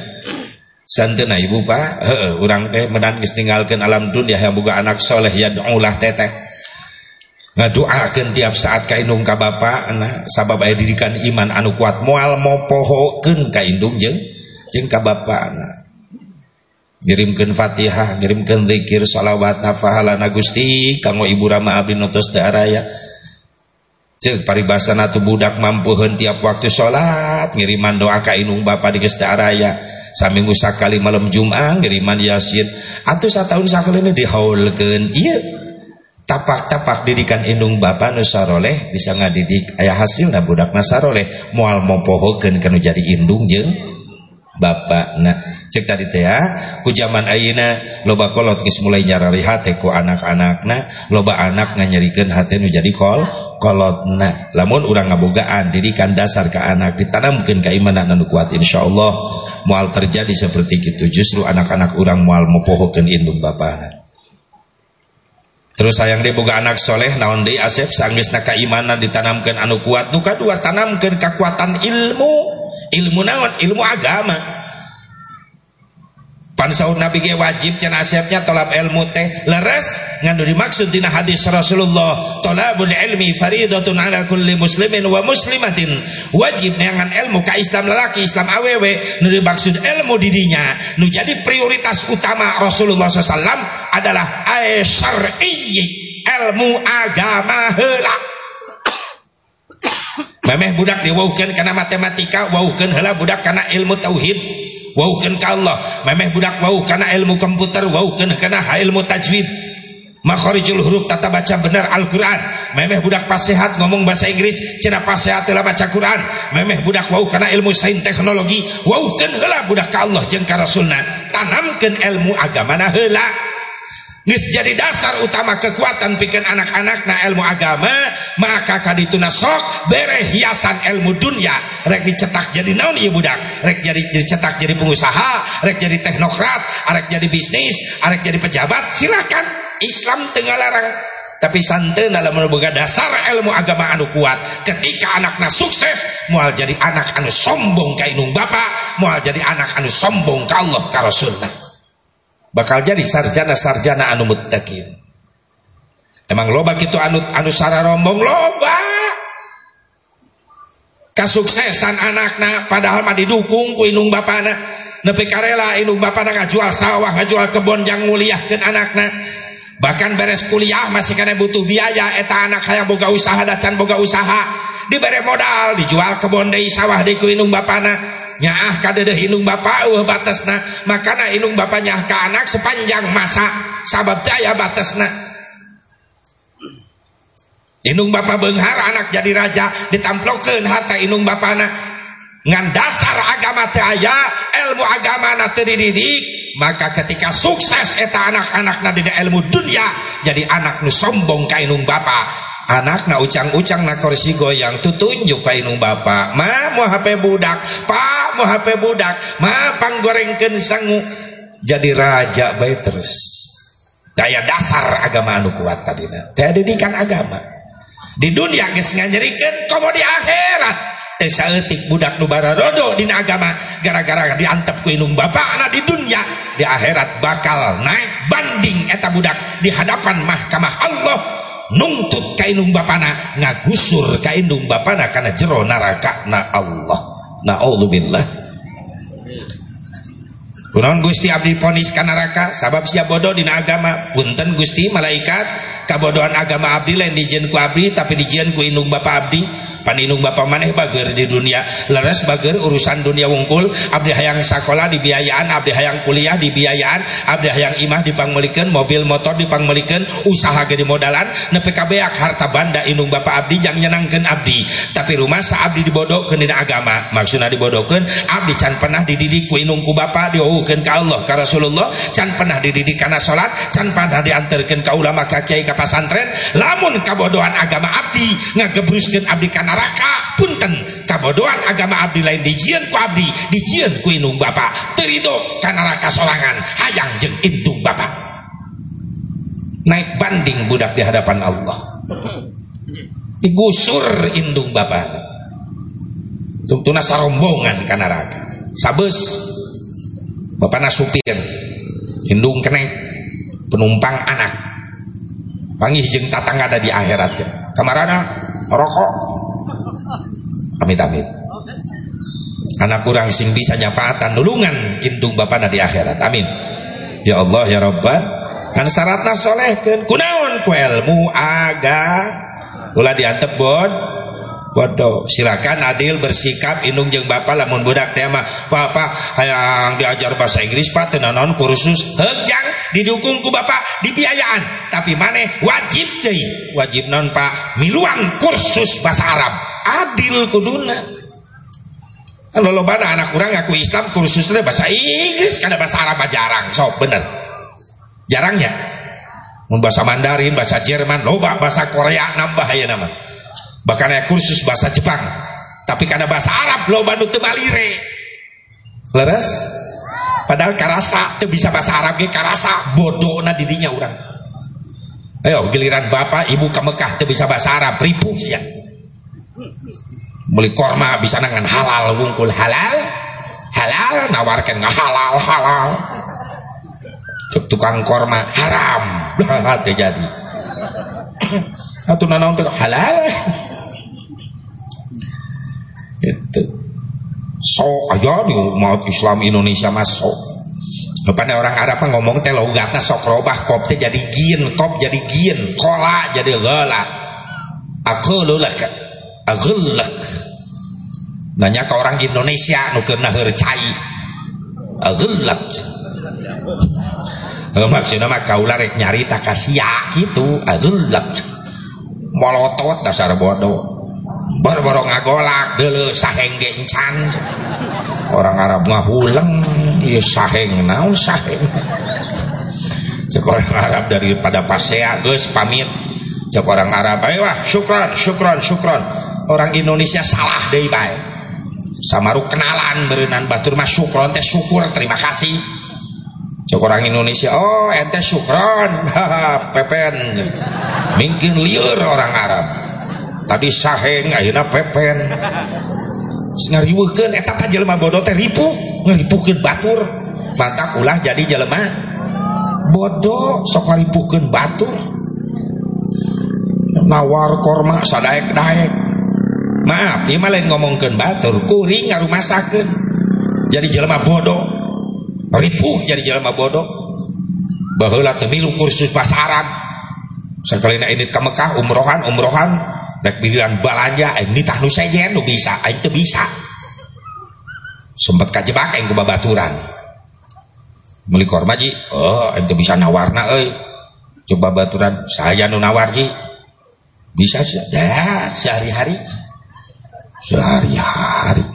Speaker 1: Santeuna ibu pak. Heeh urang teh medan geus ninggalkeun alam dunia yang boga anak soleh ya ulah teteh ngadoakeun tiap saat ka indung ka bapa nah sabab aya didikan iman anu kuat moal mopohokeun ka indung jeung jeung ka bapa nah ngirimkeun Fatihah ngirimkeun zikir shalawat nafahalana Gusti kanggo ibu Rama abdi notos daraya cek paribasana tu budak mampu tiap waktu sholat ngiriman doa ka inung bapa di araya. Saminggu sakali malam Jumat ngiriman yasin. Atau tahun sakali ini dihaulkan iya tapak-tapak didikan indung bapa nusaroleh bisa ngadidik ayah hasil na budak nasaroleh mual mopohokeun kanu jadi indung jeng bapak nah cek tadi teh ya ku zaman ayeuna loba kolot geus mulai nyarari hate ku anak-anakna loba anak nganyerikeun hate nu jadi kol kolotna. Lamun urang ngabogaan didikan dasar ke anak ditanamkeun keimanan anu kuat insyaallah. Moal terjadi seperti itu justru anak-anak urang moal mopohokeun indung bapana terus sayang dia boga anak soleh naon deui asep? Sanggeusna keimanan ditanamkeun anu kuat. Nu kadua tanamkeun kekuatan ilmu. Ilmu naon? Ilmu agama Pansaun Nabi ge wajib cenah asepnya tolab ilmu teh leres nganu dimaksud dina hadis Rasulullah tolabul ilmi faridatun ala kulli muslimin wa muslimatin. Wajib neangan ilmu ka Islam lelaki Islam awewe nu dimaksud ilmu didinya nu jadi prioritas utama Rasulullah SAW adalah syar'i ilmu agama heula. [coughs] Memeh budak diwaukeun kana matematika waukeun heula budak kana ilmu tauhid waukeun ka Allah. Memeh budak wau karena ilmu komputer waukeun kana ilmu tajwid. Makharijul huruf tata baca benar Al-Quran. Memeh budak pasehat ngomong bahasa Inggris cina pasehat telah baca Quran. Memeh budak wau karena ilmu sains teknologi waukeun heula budak ka Allah jeung ka Rasulna. Tanamkeun ilmu agama na heula Nis jadi dasar utama kekuatan bikin anak-anak na ilmu agama maka kadituna sok bere hiasan ilmu dunia. Rek dicetak jadi naon iya budak? Rek jadi dicetak jadi pengusaha rek jadi teknokrat rek jadi bisnis rek jadi pejabat silakan. Islam tengah larang tapi santai dalam merupakan dasar ilmu agama anu kuat. Ketika anaknya sukses mual jadi anak anu sombong ke inung bapak mual jadi anak anu sombong ke Allah ke Rasulullah bakal jadi sarjana-sarjana anu muttaqin. Emang loba gitu anu anu rombong loba! Kasuksesan anakna padahal mah didukung ku inung bapana. Nepi karela inung bapana ngajual sawah ngajual kebon yang muliahkeun anakna. Bahkan beres kuliah masih kena butuh biaya. Eta anak hayang boga usaha dacan boga usaha. Diberi modal dijual kebon deui sawah di ku inung bapana nyaah kadedeh inung bapak uh batasna. Makana inung bapak nyah ke anak sepanjang masa sabab daya batasna. Inung bapak benghar anak jadi raja ditamplokeun harta inung bapana. Ngan dasar agama teh aya ilmu agama na dididik maka ketika sukses eta anak-anak di ilmu dunia jadi anak nu sombong ka inung bapak anak na ucang-ucang na kursi goyang tutunjuk ka inung bapak ma mau HP budak. Pak mau HP budak. Ma panggorengkeun sangu. Jadi raja baik terus. Daya dasar agama anu kuat tadi daya didikan agama. Di dunia geus nganyerikeun komo di akhirat. Teh saeutik budak nu rodo dina agama. Gara-gara diantep ku inung bapak anak di dunia di akhirat bakal naik banding eta budak di hadapan mahkamah Allah nuntut kainung bapana ngagusur kainung bapana karena jero naraka na Allah. Naudzubillah. Kunaon Gusti abdi ponis ka neraka? Sabab sia bodoh dina agama. Punten Gusti malaikat kabodohan agama abdi lain dijieun ku abdi tapi dijieun ku indung bapa abdi paninung bapak maneh bager di dunia. Leres bager urusan dunia wungkul. Abdi hayang sekolah dibiayaan abdi hayang kuliah dibiayaan abdi hayang imah dipangmelikan mobil motor dipangmelikan usaha gede modalan. Nepi kabeak harta banda inung bapak abdi yang nyenangkan abdi. Tapi rumah sa abdi dibodohkan dina agama. Maksudnya dibodohkan abdi can pernah dididik ku inung ku bapak diuhukeun ka Allah ka Rasulullah. Can pernah dididik karena salat can pernah diantarkan ka ulama ka kiai ka pasantren lamun kabodohan agama abdi ngagebruskeun abdi kana neraka. Punten. Kabodohan agama abdi lain. Dijian ku abdi dijian ku indung bapak terido ka neraka sorangan. Hayang jeng indung bapak naik banding budak di hadapan Allah. Digusur indung bapak tuna sarombongan kana neraka. Sabes. Bapak supir indung kenek penumpang anak. Panggih jeng tatang ada di akhirat ya. Kamarana? Rokok amit amit anak kurang sing bisa nyafaatan nulungan indung bapak di akhirat. Amin. Ya Allah ya Rabbat kan syaratna soleh kan kunaon aga? Ulah diantep bod bodoh. Silakan adil bersikap. Indung jeng bapak lamun budak tema bapak hayang diajar bahasa Inggris pak. Tenanon kursus? Hejang didukung ku bapak. Di biayaan tapi mana wajib deh wajib non pak? Miluan kursus bahasa Arab adil kuduna. Lo anak kurang ngaku Islam kursusnya bahasa Inggris karena bahasa Arab jarang. So bener. Jarangnya bahasa Mandarin bahasa Jerman loba bahasa Korea nambah ya nama. Bahkan ya kursus bahasa Jepang. Tapi karena bahasa Arab lo bantu tebalire leres? Padahal karasa tuh bisa bahasa Arab ge karasa bodoh na dirinya orang ayo giliran bapak ibu ke Mekah tuh bisa bahasa Arab ribu sih ya beli korma bisa nangan halal wungkul halal. Halal nawarkan nggak halal halal. Cuk tukang korma haram. Jadi. Atau nanong halal. Itu. So aja di umat Islam Indonesia masuk pada orang Arab ngomong teh logatna sok robah kop teh jadi gin kop jadi gin kola jadi gala aku lulak agulak nanya ke orang Indonesia nu kena hercai agulak maksudnya mah kaulah rek nyari takasia gitu agulak molotot dasar bodoh. Baru-baru ngagolak dulu saheng gencan. Orang Arab ngahuleng ya saheng naon saheng? Cek orang Arab daripada pasea geus pamit. Cek orang Arab ayo wah syukron syukron syukron orang Indonesia salah deh baik samaru kenalan berenan. Batur mah syukron teh syukur terima kasih. Cek orang Indonesia oh ente syukron. [laughs] Pepen. Mungkin liur orang Arab. Tadi saheng ayeuna pepen. Ngariweukeun eta teh jelema bodoh teh ripuh ngaripuhkeun batur. Mantap ulah jadi jelema bodoh. Sok ngaripuhkeun batur. Nawar korma sadaek-daek maaf ieu mah lain ngomongkeun batur. Kuring ngarumasakeun. Jadi jelema bodoh. Ripuh jadi jelema bodoh. Baheula teu milu kursus bahasa Arab sakalina ini ka Mekah umrohan umrohan. Rek biliran balanja nitah nu sejen nu bisa. Teu bisa. Sempet kajebak aing ke babaturan meuli korma ji? Oh teu bisa nawarna euy. Coba baturan saya nu nawar ji. Bisa ya sehari-hari sehari-hari.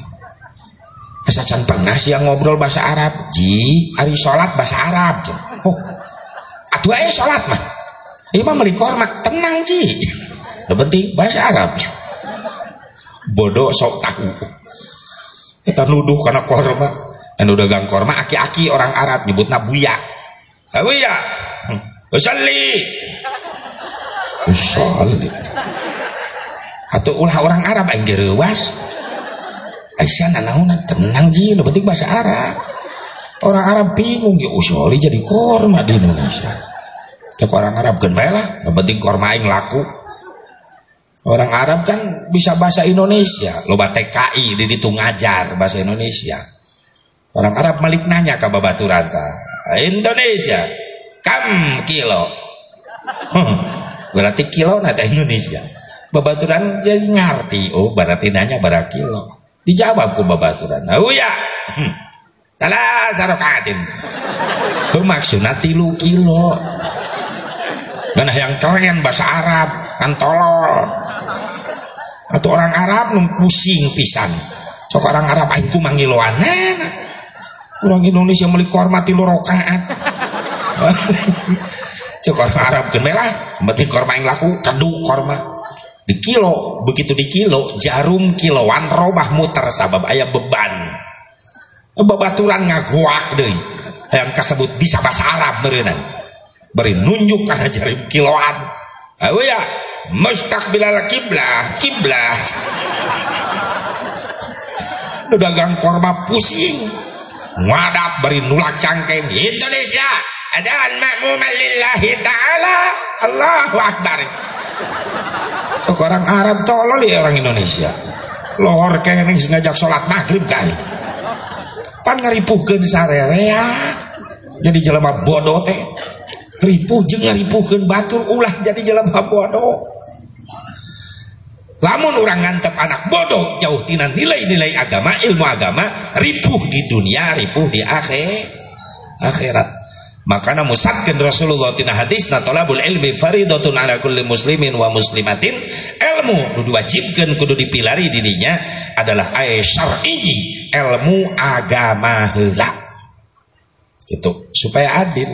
Speaker 1: Asa can pernah sih yang ngobrol bahasa Arab? Ji hari sholat bahasa Arab oh atuh aja sholat mah Iya mah meuli korma tenang ji. Yang penting bahasa Arab bodoh sok tahu. Kita nuduh karena korma dan udah gang korma aki-aki orang Arab nyebut nabuya nabuya usalli usalli atau ulah orang Arab yang gerewas Aisyah nanauna tenang ji lo penting bahasa Arab orang Arab bingung ya usolli jadi korma di Indonesia ke orang Arab kan lah yang penting korma yang laku Orang Arab kan bisa bahasa Indonesia. Loba TKI di itu ngajar bahasa Indonesia. Orang Arab malik nanya ke Babaturanta. Indonesia, kam kilo. [laughs] berarti kilo nada Indonesia. Babaturan jadi ngerti. Oh berarti nanya berapa kilo. Dijawab ku Babaturan. Oh ya. Tala sarokatin. Maksudnya tilu kilo. Mana yang keren bahasa Arab kan tolol atau orang Arab nung pusing pisan sok orang Arab aing ku mangiloan orang Indonesia meuli korma tilu rakaat [laughs] cok orang Arab gemelah penting korma yang laku kadu korma di kilo begitu di kilo jarum kiloan robah muter sabab ayah beban. Babaturan ngaguak deh yang tersebut bisa bahasa Arab berenang beri nunjuk karena jarum kiloan. Ayo ya mustaqbilal kiblah kiblah. Dagang korma pusing. Ngadap beri nulak cangkeng. Indonesia adaan makmuman lillahi ta'ala. Allahu Akbar itu orang Arab tolol ya orang Indonesia. Lohor kene ngajak sholat maghrib kan. Pan ngaripuhkeun sarerea jadi jelema bodoh teh. Ripuh jeung ngaripuhkeun batur ulah jadi jelema bodoh. Lamun orang ngantep anak bodoh jauh tina nilai-nilai agama ilmu agama ripuh di dunia ripuh di akhir akhirat makana musatkan Rasulullah tina hadis na tolabul ilmi faridatun ala kulli muslimin wa muslimatin. Ilmu kudu wajibkan kudu dipilari dirinya adalah ay syar'i ilmu agama heula. Itu supaya adil.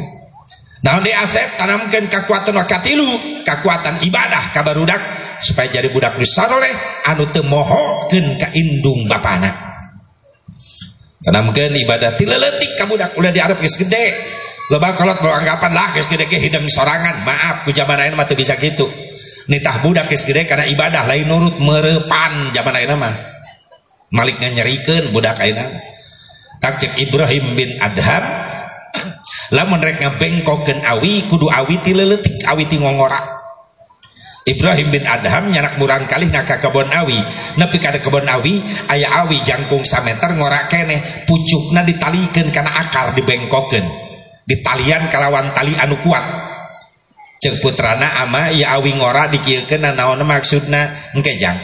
Speaker 1: Nah di asep tanamkan kekuatan wakatilu kekuatan ibadah kabarudak supaya jadi budak nusaroleh anu teu mohokeun indung bapana. Tanamkeun ibadah ti leutik ka budak ulah diarep geus gede loba kolot bawa anggapan lah geus gede ge hidung sorangan. Maaf ku zaman ayeuna mah bisa kitu nitah budak geus gede karena ibadah lain nurut merepan zaman ayeuna mah. Malik nyerikeun budak ayeuna tak cek Ibrahim bin Adham. Lamun rek ngabengkokeun awi kudu awi ti awi ti ngongora. Ibrahim bin Adham nyanak murang kali nak kebon awi. Nepi kada kebon awi ayah awi jangkung sameter ngorak kene pucukna ditalikan karena akar dibengkoken ditalian kalawan tali anu kuat. Ceng putrana ama ya awi ngora dikirkeun naon maksudna? Engke jang.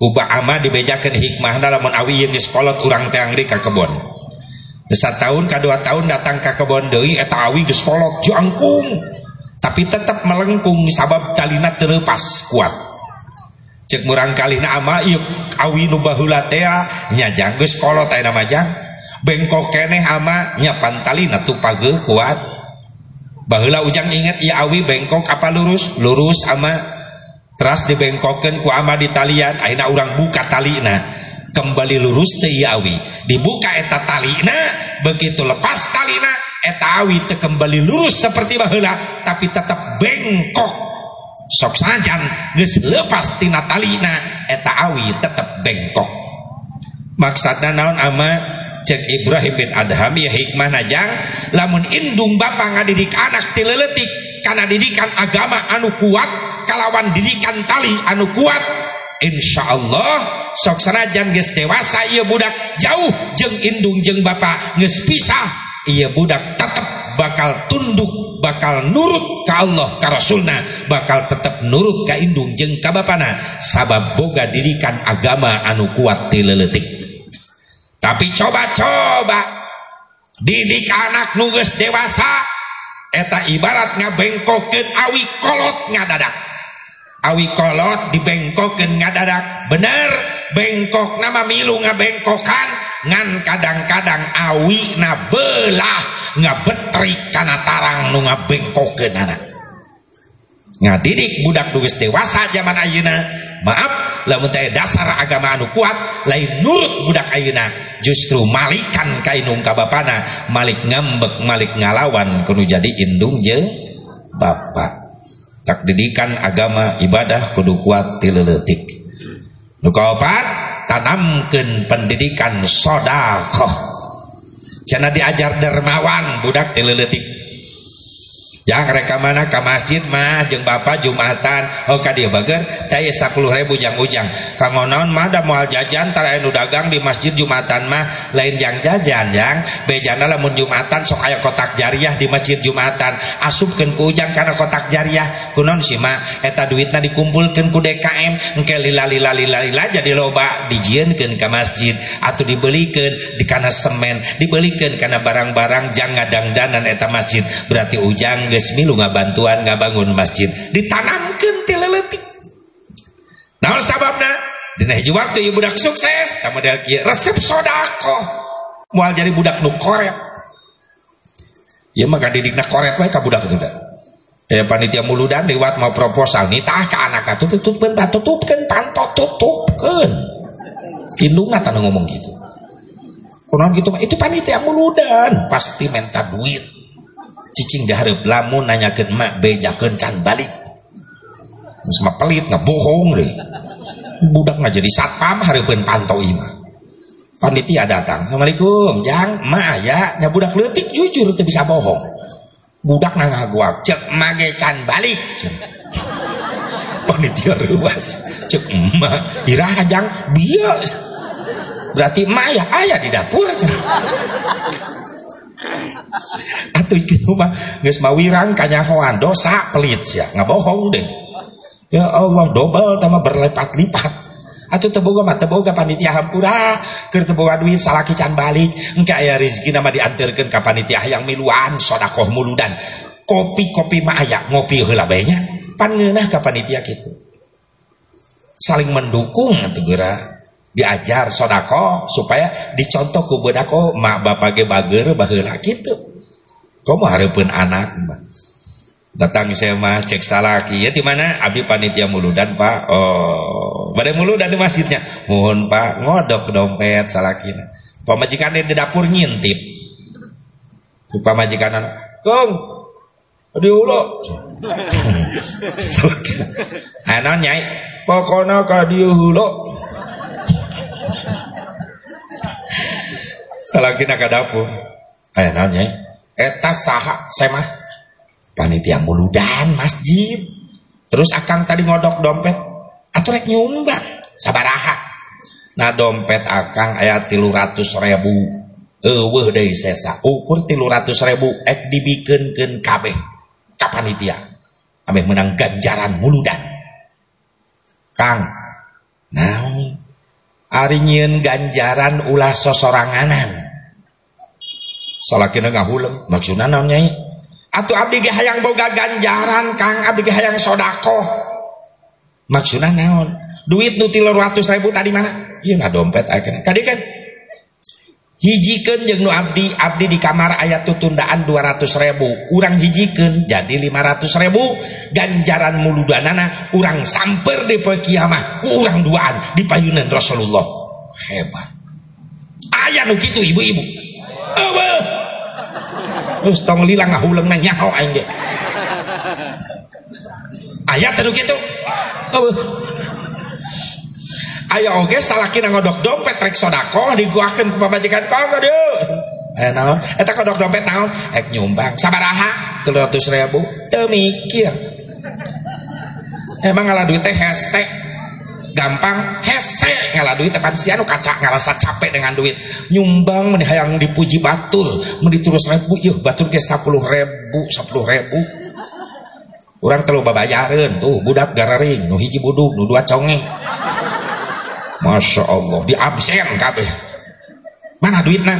Speaker 1: Kuba ama dibejakeun hikmahna lamun awi yang diskolot urang teh di kebon. Tahun kedua tahun datang ke kebon deui eta awi diskolot jangkung tapi tetap melengkung sabab talina terlepas kuat. Cek murang kalina ama yuk awi nu baheula teh nyajang geus kolot aya bengkok keneh ama nyapan talina tupage kuat. Baheula ujang inget ya awi bengkok apa lurus? Lurus ama. Teras dibengkokeun ku ama di talian ayeuna urang buka talina. Kembali lurus teh ya awi. Dibuka eta talina begitu lepas talina etawi kembali lurus seperti bahula tapi tetap bengkok. Sok sajan geus lepas tina talina eta awi tetap bengkok. Maksudna naon ama cek Ibrahim bin Adham ya hikmah najang. Lamun indung bapa ngadidik anak tileletik karena didikan agama anu kuat kalawan didikan tali anu kuat Insya Allah sok sanajan geus dewasa ieu budak jauh jeng indung jeng bapa geus pisah ia budak tetap bakal tunduk bakal nurut ke Allah ke Rasulna bakal tetap nurut ke indung jeng ka bapana. Sabab boga dirikan agama anu kuat tileletik tapi coba-coba. Didik anak nugas dewasa eta ibarat ngabengkokeun awi kolot ngadadak. Awi kolot dibengkokeun ngadadak. Bener bengkok nama milu ngabengkokan ngan kadang-kadang awi na belah ngabetrik karena tarang nu ngabengkokeun anak ngadidik budak duges dewasa zaman ayeuna maaf lamun teh dasar agama anu kuat lain nurut budak ayeuna. Justru malikan ka indung ka bapana malik ngambek malik ngalawan. Kudu jadi indung je bapak tak didikan agama ibadah kudu kuat tileletik. Nu kaopat tanamkan pendidikan sodakoh. Jangan diajar dermawan budak dileletik yang reka mana? Ke masjid mah jeng bapak jumatan. Oh dia bager saya sepuluh ribu jang ujang. Kangonon mah ada mual jajan tara anu dagang di masjid jumatan mah. Lain jang jajan yang bejana lamun jumatan sok aya kotak jariah di masjid jumatan. Asupkeun ku ujang karena kotak jariah. Kunon sih mah eta duitna dikumpulkeun ku DKM engke lila lila lila lila jadi loba dijieunkeun ke masjid. Atau dibelikan di kana semen dibelikan karena barang-barang jang ngadangdanan eta masjid. Berarti ujang geus milu ngabantuan ngabangun masjid. Ditanamkeun ti leuletik naon sababna? Dina hiji waktu ieu budak sukses ka model kieu resep sodako moal jadi budak nu korek. Ieu mah kadidikna korek wae ka budak itu da eh panitia muludan lewat mau proposal nitah ka anak atuh tutupkeun tutupkeun pantot tutupkeun. Indungna tanu ngomong gitu. Kunaon gitu itu panitia muludan. Pasti minta duit cicing diharap lamun nanyakan mak bejakan can balik. Sama pelit nggak bohong deh budak nggak jadi satpam hareupeun pantau imah panitia datang assalamualaikum yang ma ya nya budak letik jujur tuh bisa bohong. Budak nanggaguak cek mage can balik. Panitia ruas cek emak irah ajang bias berarti emak ya ayah di dapur aja [clears throat] atau gitu mah geus mawirang kanyahoan dosa pelit ya nggak bohong deh. Ya Allah double tambah berlipat-lipat. Atau teboga mah teboga panitia hampura. Keur teboga duit salaki can balik. Engke aya rezeki nama diantarkeun ka panitia yang miluan sedekah muludan. Kopi-kopi mah aya ngopi heula bae nya pan ngeunah ka panitia kitu. Saling mendukung atuh diajar sodako supaya dicontoh ku bedako mak bapak ge bager baheula kitu komo hareupeun anak mah datang saya mah cek salaki. Ya di mana? Abdi panitia muludan pak. Oh pada muludan di masjidnya. Mohon pak ngodok dompet salakina. Pamajikan di dapur ngintip pamajikan kong di ulo. [laughs] Anak nyai pokoknya ka di ulo salakina ka dapur anak nyai eta saha saya mah panitia muludan masjid. Terus akang tadi ngodok dompet atau rek nyumbang sabaraha nah dompet akang ayat tilu ratus ribu. Eueuh deui sesa ukur tilu ratus ribu ek dibikenkeun kabeh ka panitia. Abeh menang ganjaran muludan kang naon ari nyieun ganjaran ulah sosoranganan. Salakina ngahuleng. Maksudna naon nyai? Atau abdi ge hayang boga ganjaran kang. Abdi ge hayang sodako maksudnya naon? Duit nu ribu tadi mana? Iya nggak dompet akhirnya kadi kan hijikan jeung nu abdi abdi di kamar ayat tutundaan dua ratus ribu. Urang hijikan jadi lima ratus ribu. Ganjaran muludanana urang samper di kiamah ku urang duaan di payunan Rasulullah. Hebat. Ayat nu kitu ibu-ibu. Terus tong lila ngahuleng nang nyaho aing ayat tadi gitu oh. Ayo oke salakina ngodok dompet rek sodako diguakeun ku pamajikan kau dieu. Eh naon? Eta kodok dompet naon? Ek nyumbang sabaraha? 300 ribu. Teu mikir. Emang ngalah duit teh hese gampang hese ngalah duit tepan si kaca ngerasa capek dengan duit nyumbang meni hayang dipuji batul meni terus ribu yuk batul ke sepuluh ribu sepuluh ribu orang telu babayaran tuh budak gararing nu hiji buduk nu dua conge Masya Allah. Di absen kabeh. Mana duitnya?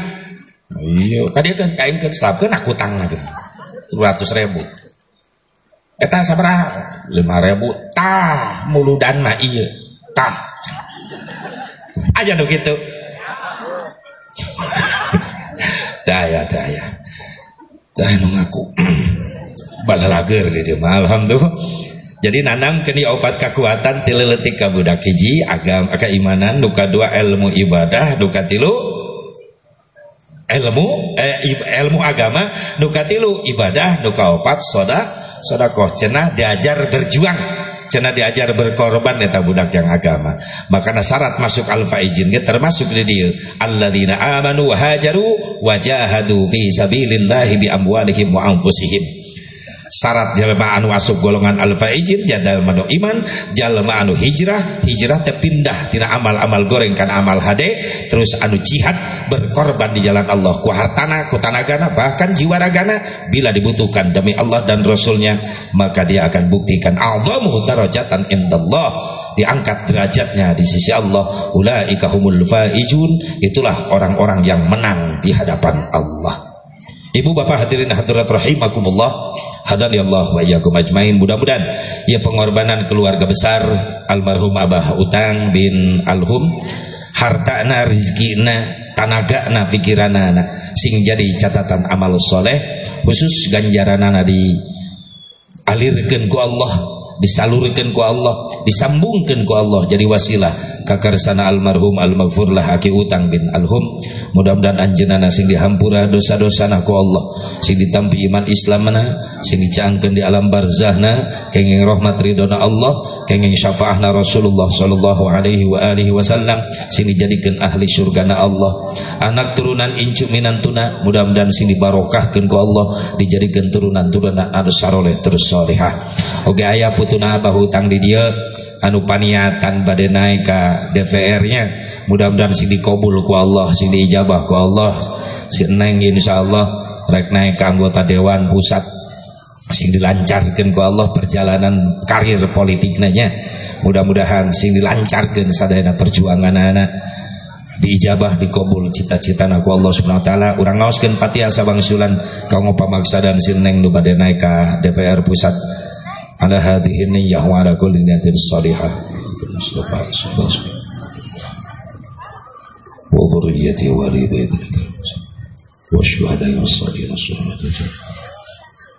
Speaker 1: Iya tadi kan kain kan selapkan aku tang lagi ratus ribu. Eta sabaraha? lima ribu. Tah muludan mah iya. Tah. Aja dong gitu. Daya daya daya nu ngaku balalager di dia alhamdulillah jadi nanam kini obat kekuatan tileletik ka budak hiji agam keimanan duka dua ilmu ibadah duka tilu ilmu eh, ilmu agama duka tilu ibadah duka opat soda soda koh cenah diajar berjuang cina diajar berkorban eta budak yang agama. Makanya syarat masuk al-faizin termasuk di dia. Alladzina amanu wa hajaru wajahadu fi sabilillahi bi amwalihim wa anfusihim syarat jalma anu asup golongan alfa ijin jadal manu iman jalma anu hijrah hijrah terpindah tina amal-amal goreng kan amal hade terus anu jihad berkorban di jalan Allah ku hartana ku tanagana bahkan jiwa ragana bila dibutuhkan demi Allah dan Rasulnya maka dia akan buktikan a'zamu darajatan indallah diangkat derajatnya di sisi Allah ulaika humul faizun itulah orang-orang yang menang di hadapan Allah Ibu bapak hadirin hadirat rahimakumullah Hadan ya Allah wa iyyakum ajmain. Mudah-mudahan ya pengorbanan keluarga besar almarhum Abah Utang bin Alhum hartana rizkina tanagana pikiranana sing jadi catatan amal soleh khusus ganjaranana di alirkan ku Allah disalurkan ku Allah disambungkan ku Allah jadi wasilah kakarsana almarhum almaghfur lah aki utang bin alhum. Mudah-mudahan anjeunana sing dihampura dosa-dosana ku Allah. Sing ditampi iman Islamna sing dicaangkeun di alam barzahna kenging rahmat ridona Allah kenging syafaahna Rasulullah sallallahu alaihi wa alihi wasallam. Sing dijadikeun ahli surgana Allah. Anak turunan incu minantuna mudah-mudahan sing dibarokahkeun ku Allah. Dijadikan turunan-turunan anu saroleh terus salehah oge aya putuna abah hutang di dia. Anu paniatan badai naik ke DPR-nya mudah-mudahan sing dikabul ku Allah sing diijabah ku Allah. Si neng insyaallah rek naik ke anggota dewan pusat sing dilancarkan ku Allah perjalanan karir politiknya mudah-mudahan sing dilancarkan sadayana perjuangan anak diijabah dikabul cita-cita ku Allah subhanahu wa taala. Urang ngaoskeun Fatihah sabang sulan kanggo pamaksa dan neng nu bade naik ke DPR pusat. Ala hadhihi niyyah wa ala kulli niyatin salihah. Mustafa wa dhurriyyati wa wa syuhada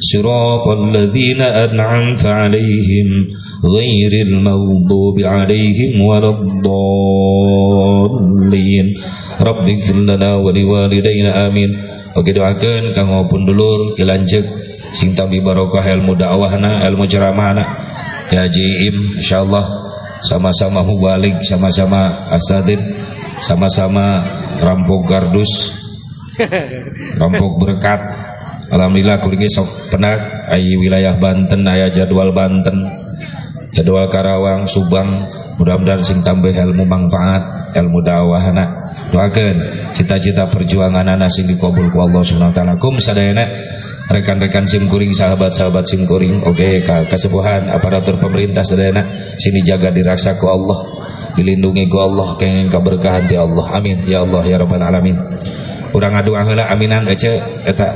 Speaker 1: صراط الذين أنعمت عليهم غير المغضوب عليهم ولا الضالين رب اغفر لنا ولوالدينا آمين Oke doakan kang maupun dulur kilanjek sing tabi barokah ilmu dakwahna ilmu ceramahna Ya Im insyaallah sama-sama mubalik sama-sama asadid sama-sama rampok gardus [laughs] rampok berkat Alhamdulillah kuringi sok penak ayi wilayah Banten aya jadwal Banten jadwal Karawang Subang. Mudah-mudahan sing tambah ilmu manfaat ilmu dakwah anak doakan cita-cita perjuangan anak sing dikabul ku Allah subhanahu wa taala. Kum sadayana rekan-rekan simkuring sahabat-sahabat simkuring oke okay, kesepuhan aparatur pemerintah sedana sini jaga diraksa ku Allah dilindungi ku Allah kengen keberkahan di Allah. Amin. Ya Allah ya rabbal alamin. Urang ngadu heula aminan ece eta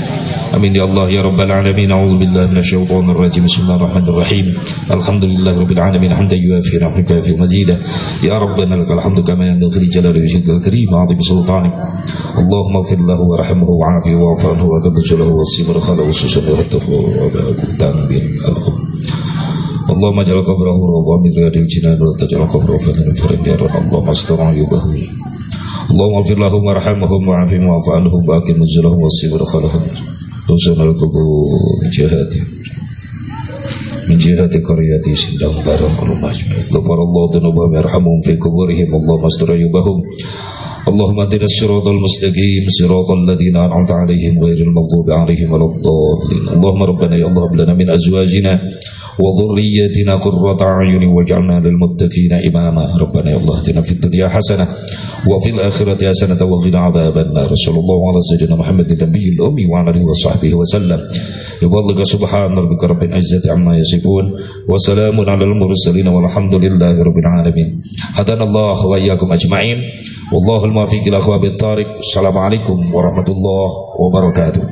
Speaker 1: آمين. يا الله يا رب العالمين. أعوذ بالله من الشيطان الرجيم. بسم الله الرحمن الرحيم. الحمد لله رب العالمين. حمدا يوافي نحن كافي مزيدا. يا ربنا لك الحمد كما ينبغي لجلال وجهك الكريم وعظيم سلطانك اللهم اغفر له ورحمه وعافه واعف عنه وتبجل له والصبر خله وسوسه ورتقه وتنبيه الخبر اللهم اجعل قبره روضا من رياض الجنان وتجعل قبره فتنة فرن يا رب. اللهم استر عيوبه اللهم اغفر لهم وارحمهم وعافهم واعف عنهم واكرم نزلهم واصبر خلفهم Tusun al-kubur min jihati min jihati qaryati sindang barang kullu majma'in Gafar Allah dunubahum yarhamuhum fi kuburihim Allah mastura yubahum اللهم اهدنا الصراط المستقيم صراط الذين انعمت عليهم غير المغضوب عليهم ولا الضالين اللهم ربنا يا الله لنا من ازواجنا وذريتنا قرة أعين واجعلنا للمتقين إماما. ربنا يا الله اتنا في الدنيا حسنة وفي الآخرة حسنة وقنا عذاب النار. صلى الله على سيدنا محمد النبي الأمي وعلى آله وصحبه وسلم. بفضلك سبحان ربك رب العزة عما يصفون وسلام على المرسلين والحمد لله رب العالمين. هدانا الله وإياكم أجمعين. والله الموفق إلى أخواب الطارق. السلام عليكم ورحمة الله وبركاته.